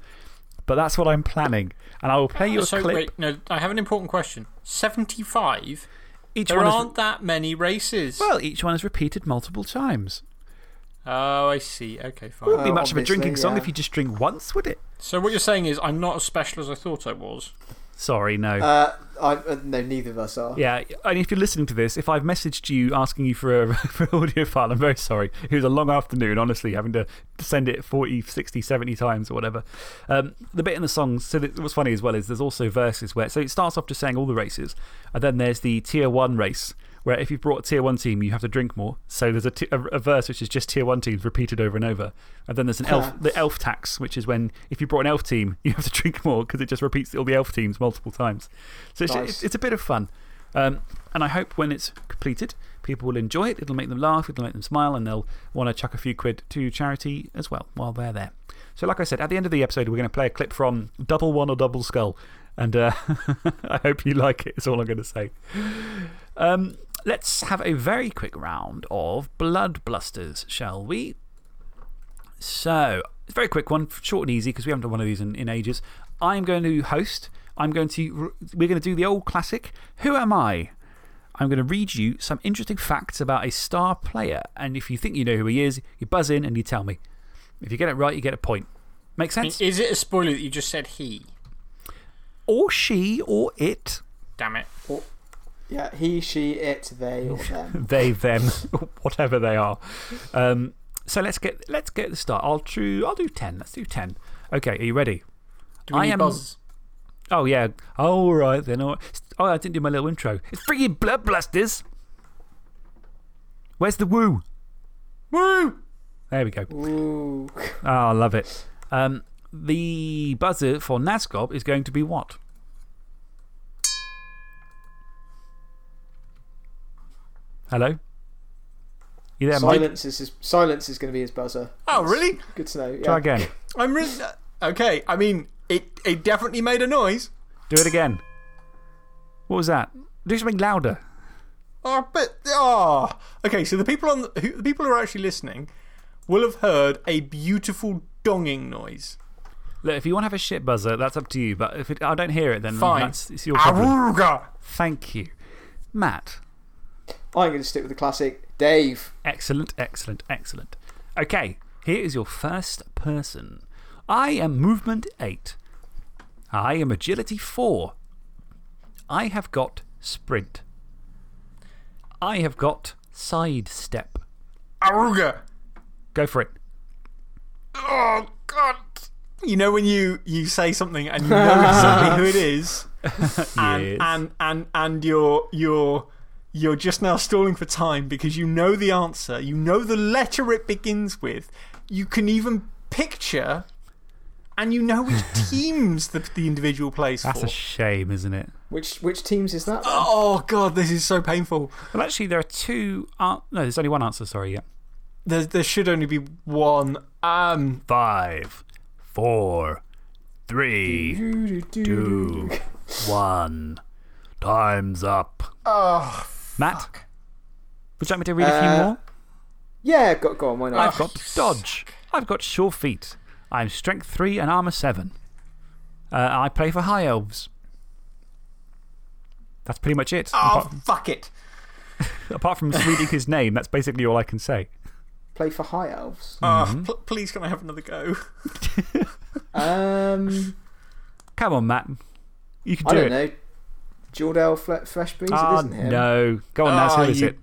But that's what I'm planning. And I will play you a so, clip. wait, no, I have an important question. 75? Each There one aren't that many races. Well, each one is repeated multiple times. oh, I see. Okay, fine. It Wouldn't be much of a drinking obviously, song if you just drink once, would it? So, what you're saying is, I'm not as special as I thought I was. Sorry, no. Uh, I, uh, no, neither of us are. yeah, and if you're listening to this, if I've messaged you asking you for, a, for an audio file, I'm very sorry. It was a long afternoon, honestly, having to send it 40, 60, 70 times or whatever. Um, the bit in the song, so that, what's funny as well is there's also verses where, so it starts off just saying all the races, and then there's the tier one race where if you've brought a tier 1 team, you have to drink more. So there's a verse which is just tier 1 teams repeated over and over. And then there's an elf, the elf tax, which is when if you brought an elf team, you have to drink more because it just repeats all the elf teams multiple times. So it's, Nice. it's, it's a bit of fun. Um, and I hope when it's completed, people will enjoy it. It'll make them laugh, it'll make them smile, and they'll want to chuck a few quid to charity as well while they're there. So, like I said, at the end of the episode, we're going to play a clip from Double One or Double Skull. And uh, I hope you like it. it, is all I'm going to say. Um, let's have a very quick round of Blood Blusters, shall we? So, it's a very quick one, short and easy, because we haven't done one of these in, in ages. I'm going to host. I'm going to, we're going to do the old classic Who Am I? I'm going to read you some interesting facts about a star player. And if you think you know who he is, you buzz in and you tell me. If you get it right, you get a point. Make sense? Is it a spoiler that you just said he? Or she or it. Damn it. Or, yeah, he, she, it, they, or them. they, them, whatever they are. Um, so let's get, let's get the start. I'll, true, I'll do 10. Let's do 10. Okay, are you ready? Do we I need am- buzzers? Oh, yeah. All right then. all right. Oh, I didn't do my little intro. It's freaking Blood Blasters. Where's the woo? Woo! There we go. Ooh. Oh, I love it. Um, the buzzer for Nazgob is going to be what? Hello? You there, Mike? Silence is, his, silence is going to be his buzzer. Oh, really? Good to know. Yeah. Try again. I'm really. Uh, okay, I mean, it, it definitely made a noise. Do it again. What was that? Do something louder. Oh, but. Oh. Ah. Okay, so the people, on the, who, the people who are actually listening will have heard a beautiful donging noise. Look, if you want to have a shit buzzer, that's up to you. But if it, I don't hear it, then Fine. that's it's your problem. Aruga! Thank you. Matt. I'm going to stick with the classic. Dave. Excellent, excellent, excellent. Okay, here is your first person. I am movement 8. I am agility 4. I have got sprint. I have got sidestep. Aruga! Go for it. Oh, God. You know when you, you say something and you know exactly who it is, and, Yes. and, and, and you're, you're, you're just now stalling for time because you know the answer, you know the letter it begins with, you can even picture, and you know which teams the, the individual plays That's for. a shame, isn't it? Which, which teams is that? Oh, God, this is so painful. Well, actually, there are two. Uh, no, there's only one answer, sorry. Yeah. There, there should only be one. Um, Five, four, three, two, one. Time's up. oh, Matt, would you like me to read a few Uh, more? Yeah, go, go on, why not? I've got dodge. I've got sure feet. I'm strength 3 and armor 7. Uh, I play for High Elves. That's pretty much it. oh Apart, fuck it. apart from reading his name, that's basically all I can say. Play for High Elves. Oh, Mm-hmm. pl- please, can I have another go? Um, Come on, Matt. You can I do don't it. know. Jordell Fle Freshbreeze? Ah, it isn't him. no. Go on, Naz. Ah, Who is you- it?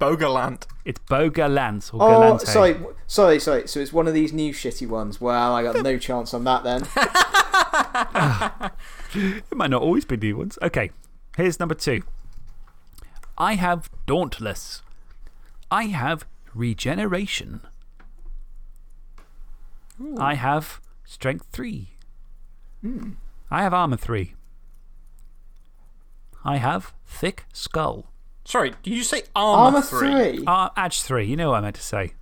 Bogalant. It's Boga Lance or Oh, Galante. sorry, sorry, sorry. So it's one of these new shitty ones. Well, I got no chance on that then. It might not always be new ones. Okay, here's number two. I have Dauntless. I have Regeneration. I have Strength 3. I have Armor 3. I have Thick Skull. Sorry, did you say armor, Armor 3? 3. Uh, Edge 3. You know what I meant to say.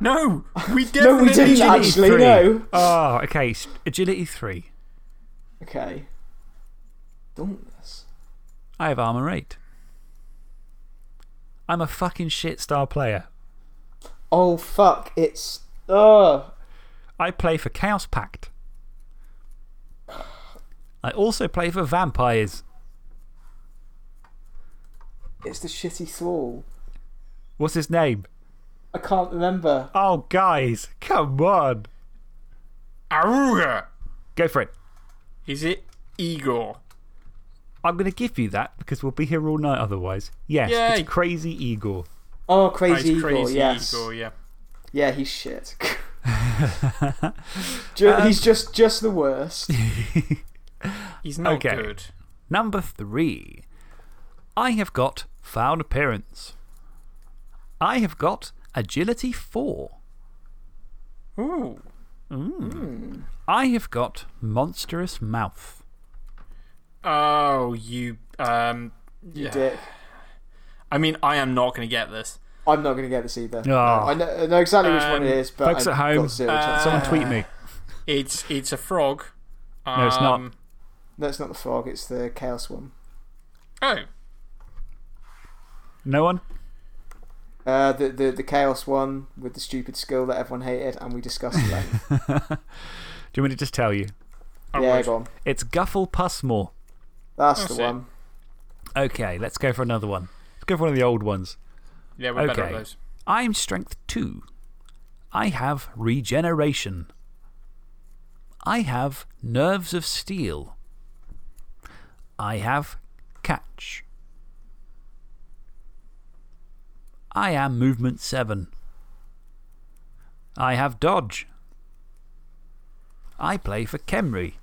No, we no, we didn't did. actually, 3. no. Oh, okay. s- Agility 3. Okay. Dauntless. I have Armor 8. I'm a fucking shit star player. Oh, fuck. It's. Oh. I play for Chaos Pact. I also play for Vampires. It's the shitty thrall. What's his name? I can't remember. Oh, guys, come on. Aruga. Go for it. Is it Igor? I'm going to give you that because we'll be here all night otherwise. Yes, Yay. it's Crazy Igor. Oh, Crazy it's Igor, crazy yes. Igor, yeah. Yeah, he's shit. Ju- Um, he's just, just the worst. He's not Okay. good. Number three. I have got foul appearance. I have got agility 4. Ooh. I have got monstrous mouth. Oh, you. Um, You yeah. dick. I mean, I am not going to get this. I'm not going to get this either. Ah. I, know, I know exactly which one Um, it is, but folks I've at home, uh. Someone tweet me. It's, it's a frog. No, it's not. Um, No, it's not the frog, it's the chaos one. Oh. No one? Uh, the, the, the chaos one with the stupid skill that everyone hated, and we discussed at length. Do you want me to just tell you? I yeah, would. go on. It's Guffle Pusmaw. That's That's the it. one. Okay, let's go for another one. Let's go for one of the old ones. Yeah, we're better at Okay. those. I'm strength 2. I have regeneration. I have nerves of steel. I have catch. I am movement 7. I have dodge. I play for Khemri.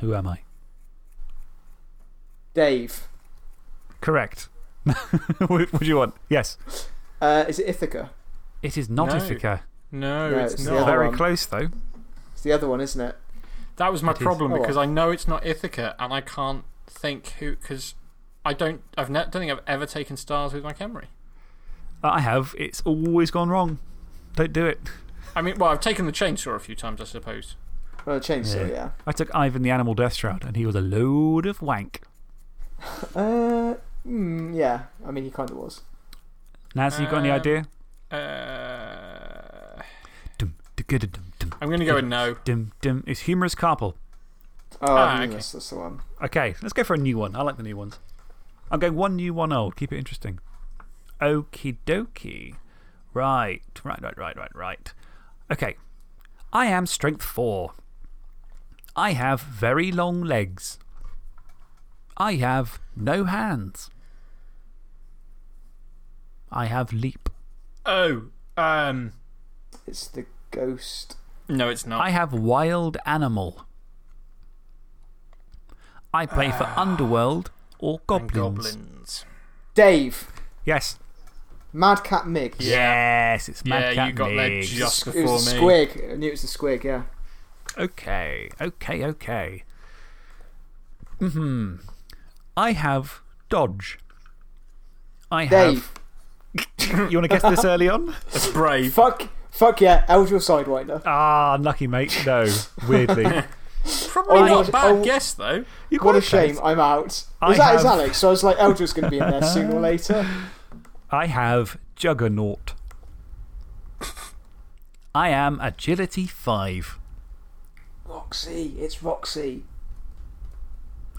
Who am I? Dave. Correct. what, what do you want? Yes. Uh, is it Ithaca? It is not No. Ithaca. No, No, it's it's not. other Very one. close, though. It's the other one, isn't it? That was my It is. problem Oh, because well. I know it's not Ithaca and I can't think who. Because I don't. I've ne- don't think I've ever taken stars with my Khemri. I have. It's always gone wrong. Don't do it. I mean, well, I've taken the chainsaw a few times, I suppose. Well, chainsaw, Yeah. yeah. I took Ivan the Animal Deathshroud, and he was a load of wank. Uh, mm, yeah. I mean, he kind of was. Naz, you got any Um, idea? Uh, Dum, dum, dum, dum, I'm going to go with no. dum, dum. It's Humerus Carpal. Oh, Ah, I okay. that's the one. Okay, let's go for a new one. I like the new ones. I'm going one new, one old. Keep it interesting. Okie dokie. Right, right, right, right, right, right. Okay. I am strength 4. I have very long legs. I have no hands. I have leap. Oh, um, It's the ghost. no, it's not. I have wild animal. I play for Underworld or And Goblins. goblins. Dave. Yes. Madcap Miggs. Yes, it's Madcap Mig. Yeah, Madcap you got there Miggs. just It before was a me. squig. I knew it was the squig, yeah. Okay, okay, okay. Mm hmm. I have dodge. I Dave. have. you want to guess this early on? It's brave. Fuck, fuck yeah, Eldril Sidewinder. Ah, unlucky, mate. No, weirdly. Probably Oh, not a bad oh. guess, though. You What a quite close. shame, I'm out. Is I that is have- Alex? So I was like, Eldril's going to be in there sooner or later. I have Juggernaut. I am Agility 5. Roxy, it's Roxy.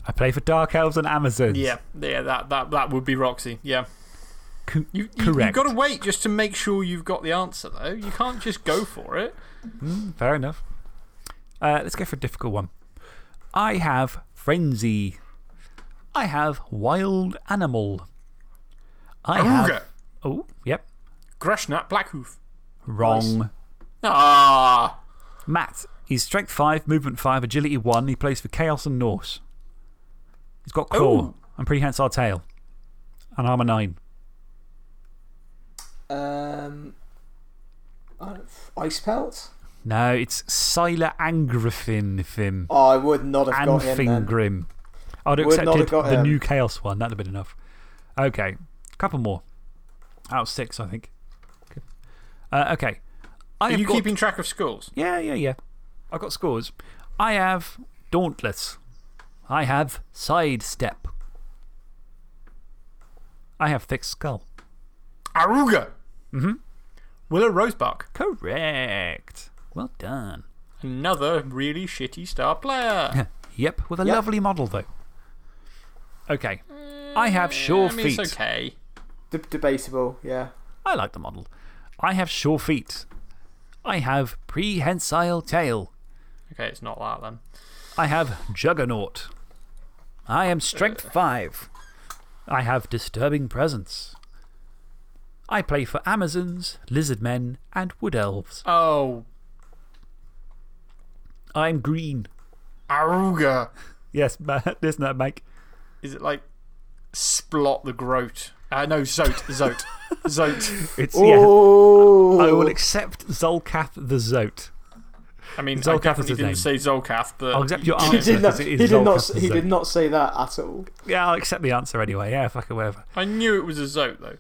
I play for Dark Elves and Amazons. Yeah, yeah, that, that, that would be Roxy. Yeah. Co- You, you, correct. You've got to wait just to make sure you've got the answer, though. You can't just go for it. Mm, fair enough. Uh, let's go for a difficult one. I have Frenzy. I have Wild Animal. I have. Oh, yep. Grashnak Blackhoof. Wrong. Ah. Matt. He's strength 5, movement 5, agility 1. He plays for Chaos and Norse. He's got claw Ooh. and prehensile tail. And armor 9. Um, Ice Pelt? No, it's Scyla Angrafin. Fim. Oh, I would not have got him then. Anfingrimm. I'd have Would not have accepted got the him. new Chaos one. That'd have been enough. Okay. A couple more. Out of six, I think. Okay. Uh, okay. I Are you got- keeping track of scores? Yeah, yeah, yeah. I've got scores. I have Dauntless. I have Sidestep. I have Thick Skull. Aruga. Mm hmm. Willow Rosebark. Correct. Well done. Another really shitty star player. Yep, with a Yep. lovely model, though. Okay. Mm, I have sure I mean, feet. It's okay. D debatable, yeah. I like the model. I have sure feet. I have prehensile tail. Okay, it's not that then. I have juggernaut. I am strength uh. 5. I have disturbing presence. I play for Amazons, lizard men, and wood elves. Oh, I'm green. Aruga. Yes, isn't that, Mike? Is it like Splot the Groat. Uh, no, Zoat. Zoat. Zoat. It's, yeah. Oh, I will accept Zolcath the Zoat. I mean, Zolcath I is his didn't name. say Zolcath, but. I'll accept your he answer. did not. He did not. He did not say that at all. Yeah, I'll accept the answer anyway. Yeah, fuck it, whatever. I knew it was a Zoat, though.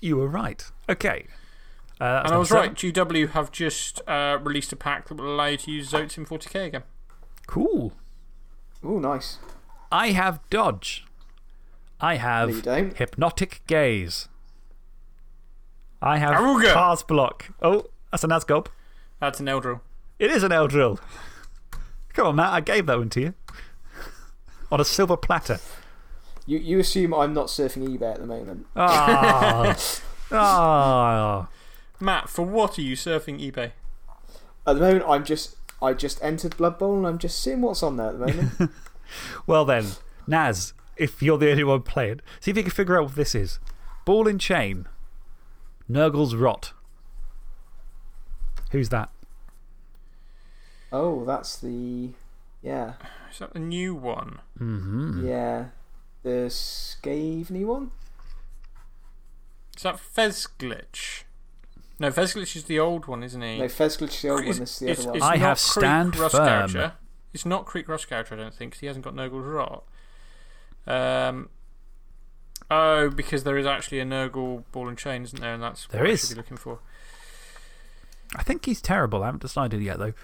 You were right. Okay. Uh, And I was number right. GW have just uh, released a pack that will allow you to use Zoats in 40k again. Cool. Oh, nice. I have Dodge. I have you. Hypnotic Gaze. I have Aruga. Pass Block. Oh, that's a Nazgob. That's an Eldril. It is an Eldril. Come on, Matt. I gave that one to you. On a silver platter. You you assume I'm not surfing eBay at the moment. Ah. Ah. Matt, for what are you surfing eBay? At the moment, I'm just I just entered Blood Bowl and I'm just seeing what's on there at the moment. Well, then, Naz, if you're the only one playing, see if you can figure out what this is. Ball and Chain. Nurgle's Rot. Who's that? oh, that's the yeah Is that the new one? Mm hmm. yeah the Skaveney one. Is that Fezglitch? No, Fezglitch is the old one, isn't he? No, Fezglitch is the old It's- one. This is the it's- other one. I have Kreek stand Rustgouger. firm. It's not Kreek Rustgouger, I don't think, 'cause he hasn't got Nurgle's Rot. Um, oh, because there is actually a Nurgle ball and chain, isn't there? And that's There what I is. should be looking for. I think he's terrible. I haven't decided yet, though.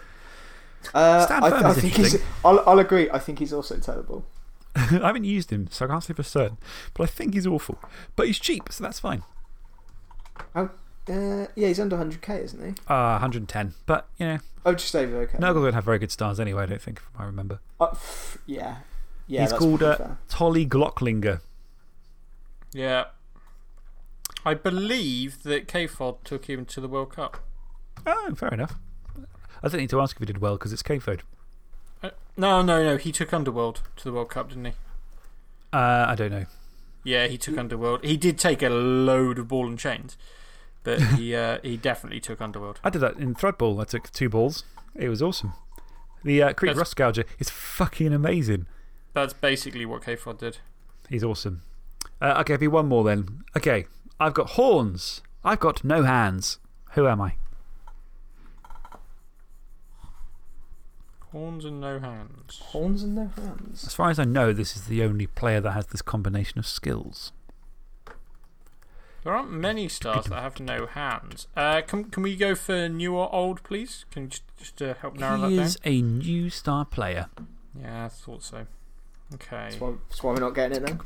Uh, Stand I, firm I is think he's. I'll, I'll agree. I think he's also terrible. I haven't used him, so I can't say for certain. But I think he's awful. But he's cheap, so that's fine. How? Uh, yeah, he's under 100k, isn't he? Uh, 110. But, you know, Oh, just over. Okay. Nurgle don't have very good stars anyway, I don't think, if I remember. Uh, pff, yeah. Yeah. He's that's called probably uh. Tolly Glocklinger. Yeah. I believe that KFOD took him to the World Cup. Oh, fair enough. I don't need to ask if he did well because it's K-Fode. Uh, no, no, no. He took Underworld to the World Cup, didn't he? Uh, I don't know. Yeah, he took Underworld. He did take a load of ball and chains, but he, uh, he definitely took Underworld. I did that in Threadball. I took two balls. It was awesome. The uh, Kreek That's- Rustgouger is fucking amazing. That's basically what KFOD did. He's awesome. Uh, okay, have you one more then? Okay, I've got horns. I've got no hands. Who am I? Horns and no hands. Horns and no hands. As far as I know, this is the only player that has this combination of skills. There aren't many stars that have no hands. Uh, can, can we go for new or old, please? Can you just, just uh, help narrow that down. He that is a new star player. Yeah, I thought so. Okay. That's why, that's why we're not getting it then.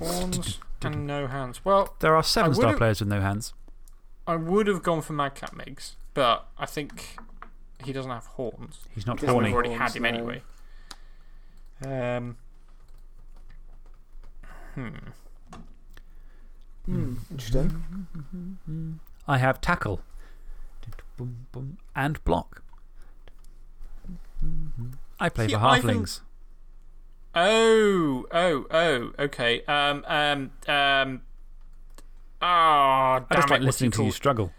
Horns and no hands. Well, There are seven star players with no hands. I would have gone for Madcap Miggs, but I think he doesn't have horns. He's not He doesn't We've horny. have already had him no. anyway. Um, hmm. Interesting. I have tackle. And block. I play See, for I think- halflings. Oh, oh, oh, okay. Um, um, um. Ah, I just like it, what's listening to you called? struggle.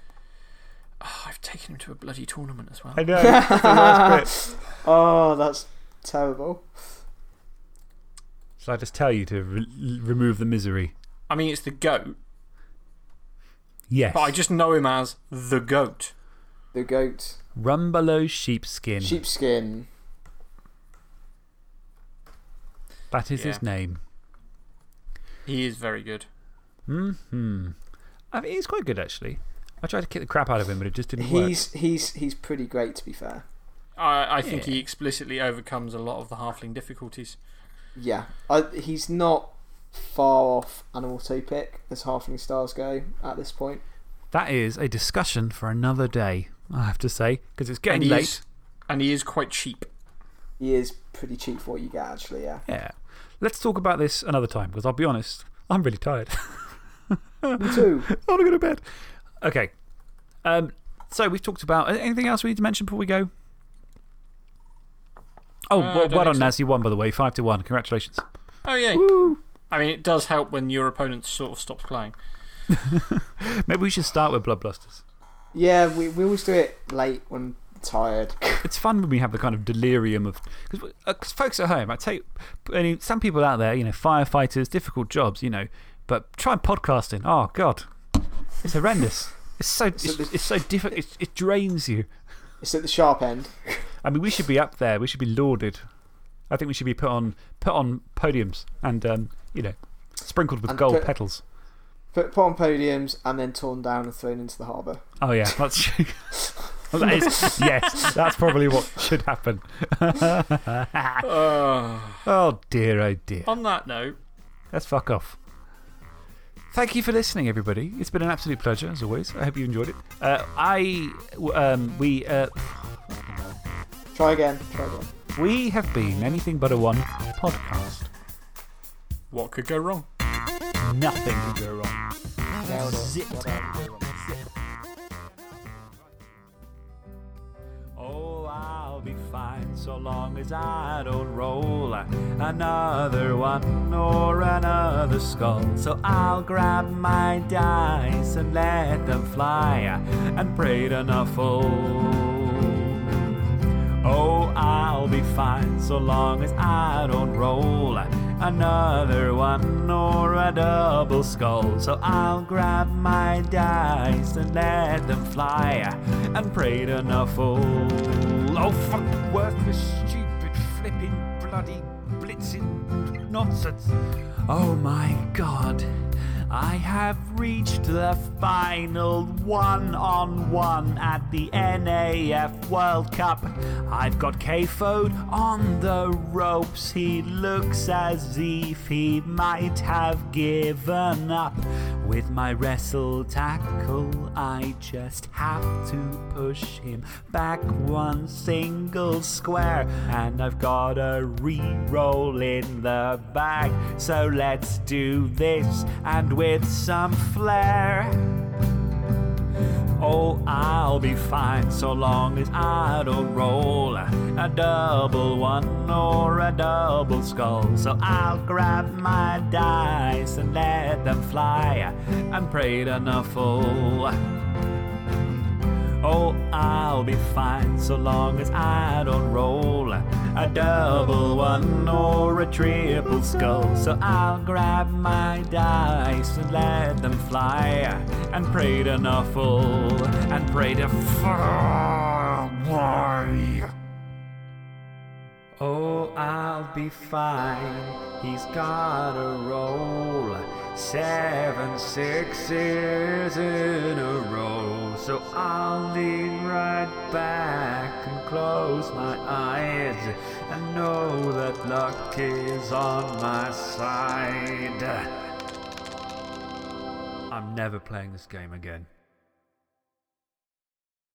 Oh, I've taken him to a bloody tournament as well. I know. That's the worst bit. Oh, that's terrible. Shall I just tell you to re remove the misery? I mean, it's the goat, Yes. but I just know him as the goat. The goat. Rumbelow sheepskin. Sheepskin. That is his name. He is very good. Hmm. hmm. I mean, he's quite good, actually. I tried to kick the crap out of him, but it just didn't work. He's, he's, he's pretty great, to be fair. I, I think Yeah. he explicitly overcomes a lot of the halfling difficulties. Yeah. I, he's not far off an auto pick as halfling stars go at this point. That is a discussion for another day, I have to say, because it's getting he, late. is, and he is quite cheap. He is pretty cheap for what you get, actually, yeah. Yeah. Let's talk about this another time, because I'll be honest, I'm really tired. Me too. I want to go to bed. Okay. Um, so we've talked about anything else we need to mention before we go? Oh, Uh, I well, don't well done, think so. Naz. You won, by the way. 5 to 1. Congratulations. Oh, yeah. Woo! I mean, it does help when your opponent sort of stops playing. Maybe we should start with Blood Bloodblusters. Yeah, we, we always do it late when tired. It's fun when we have the kind of delirium of. Because uh, folks at home, I tell you, I mean, some people out there, you know, firefighters, difficult jobs, you know, but try podcasting. Oh, God. It's horrendous. It's so, it's, it's so difficult. It, it drains you. It's at the sharp end. I mean, we should be up there. We should be lauded. I think we should be put on, put on podiums and um, you know, sprinkled with And gold put- petals. Put, put on podiums and then torn down and thrown into the harbour. Oh, yeah. That's true. that is, yes, that's probably what should happen. Uh, Oh, dear, oh, dear. on that note, Let's fuck off. Thank you for listening, everybody. It's been an absolute pleasure, as always. I hope you enjoyed it. Uh, I, w- um, we, uh, Try again. Try again. we have been anything but a one podcast. What could go wrong? Nothing could go wrong. Nailed it. Zipped. Oh, I'll be fine so long as I don't roll another one or another skull. So I'll grab my dice and let them fly and pray to Nuffle. Oh, I'll be fine so long as I don't roll another one or a double skull. So I'll grab my dice and let them fly and pray to Nuffle. Oh, fuck, worthless, stupid, flipping, bloody, blitzing nonsense. Oh my god. I have reached the final one on one at the NAF World Cup. I've got KFO'd on the ropes. He looks as if he might have given up. With my wrestle tackle, I just have to push him back one single square. And I've got a re roll in the bag. So let's do this and with some flair. Oh, I'll be fine so long as I don't roll a double one or a double skull. So I'll grab my dice and let them fly and pray to Nuffle. Oh, I'll be fine so long as I don't roll a double one or a triple skull. So I'll grab my dice and let them fly and pray to Nuffle and pray to Why? Oh, I'll be fine. He's got a roll. Seven sixes in a row. So I'll lean right back and close my eyes and know that luck is on my side. I'm never playing this game again.